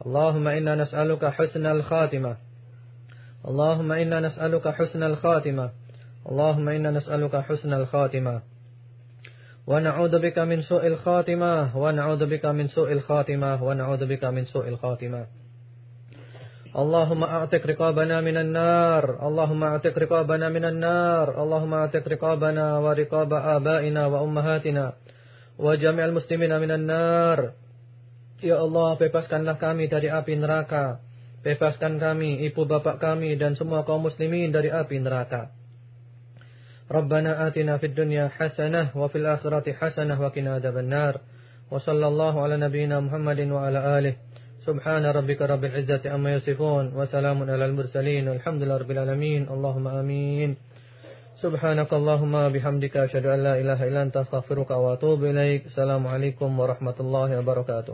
Allahumma inna nas'aluka husnul khatimah. Allahumma inna nas'aluka husnul khatimah. Allahumma inna nas'aluka husnul khatimah. Wa na'udhu bika min su'il khatimah. Wa na'udhu bika min su'il khatimah. Wa na'udhu bika min su'il khatimah. اللهم أعتق رقابنا من النار اللهم أعتق رقابنا من النار اللهم أعتق رقابنا ورقاب آبائنا وأمهاتنا وجميع المسلمين من النار Ya Allah, bebaskanlah kami dari api neraka. Bebaskan kami, ibu bapak kami, dan semua kaum muslimin dari api neraka. Rabbana atina fid dunya hasanah, wa fil akhirati hasanah, wa qina adhaban nar. Wa sallallahu ala nabiyyina Muhammadin wa ala alihi. سبحان ربك رب العزة عما يصفون وسلام على المرسلين والحمد لله رب العالمين اللهم آمين سبحانك اللهم بحمدك أشهد أن لا إله إلا أنت أستغفرك وأتوب إليك السلام عليكم ورحمة الله وبركاته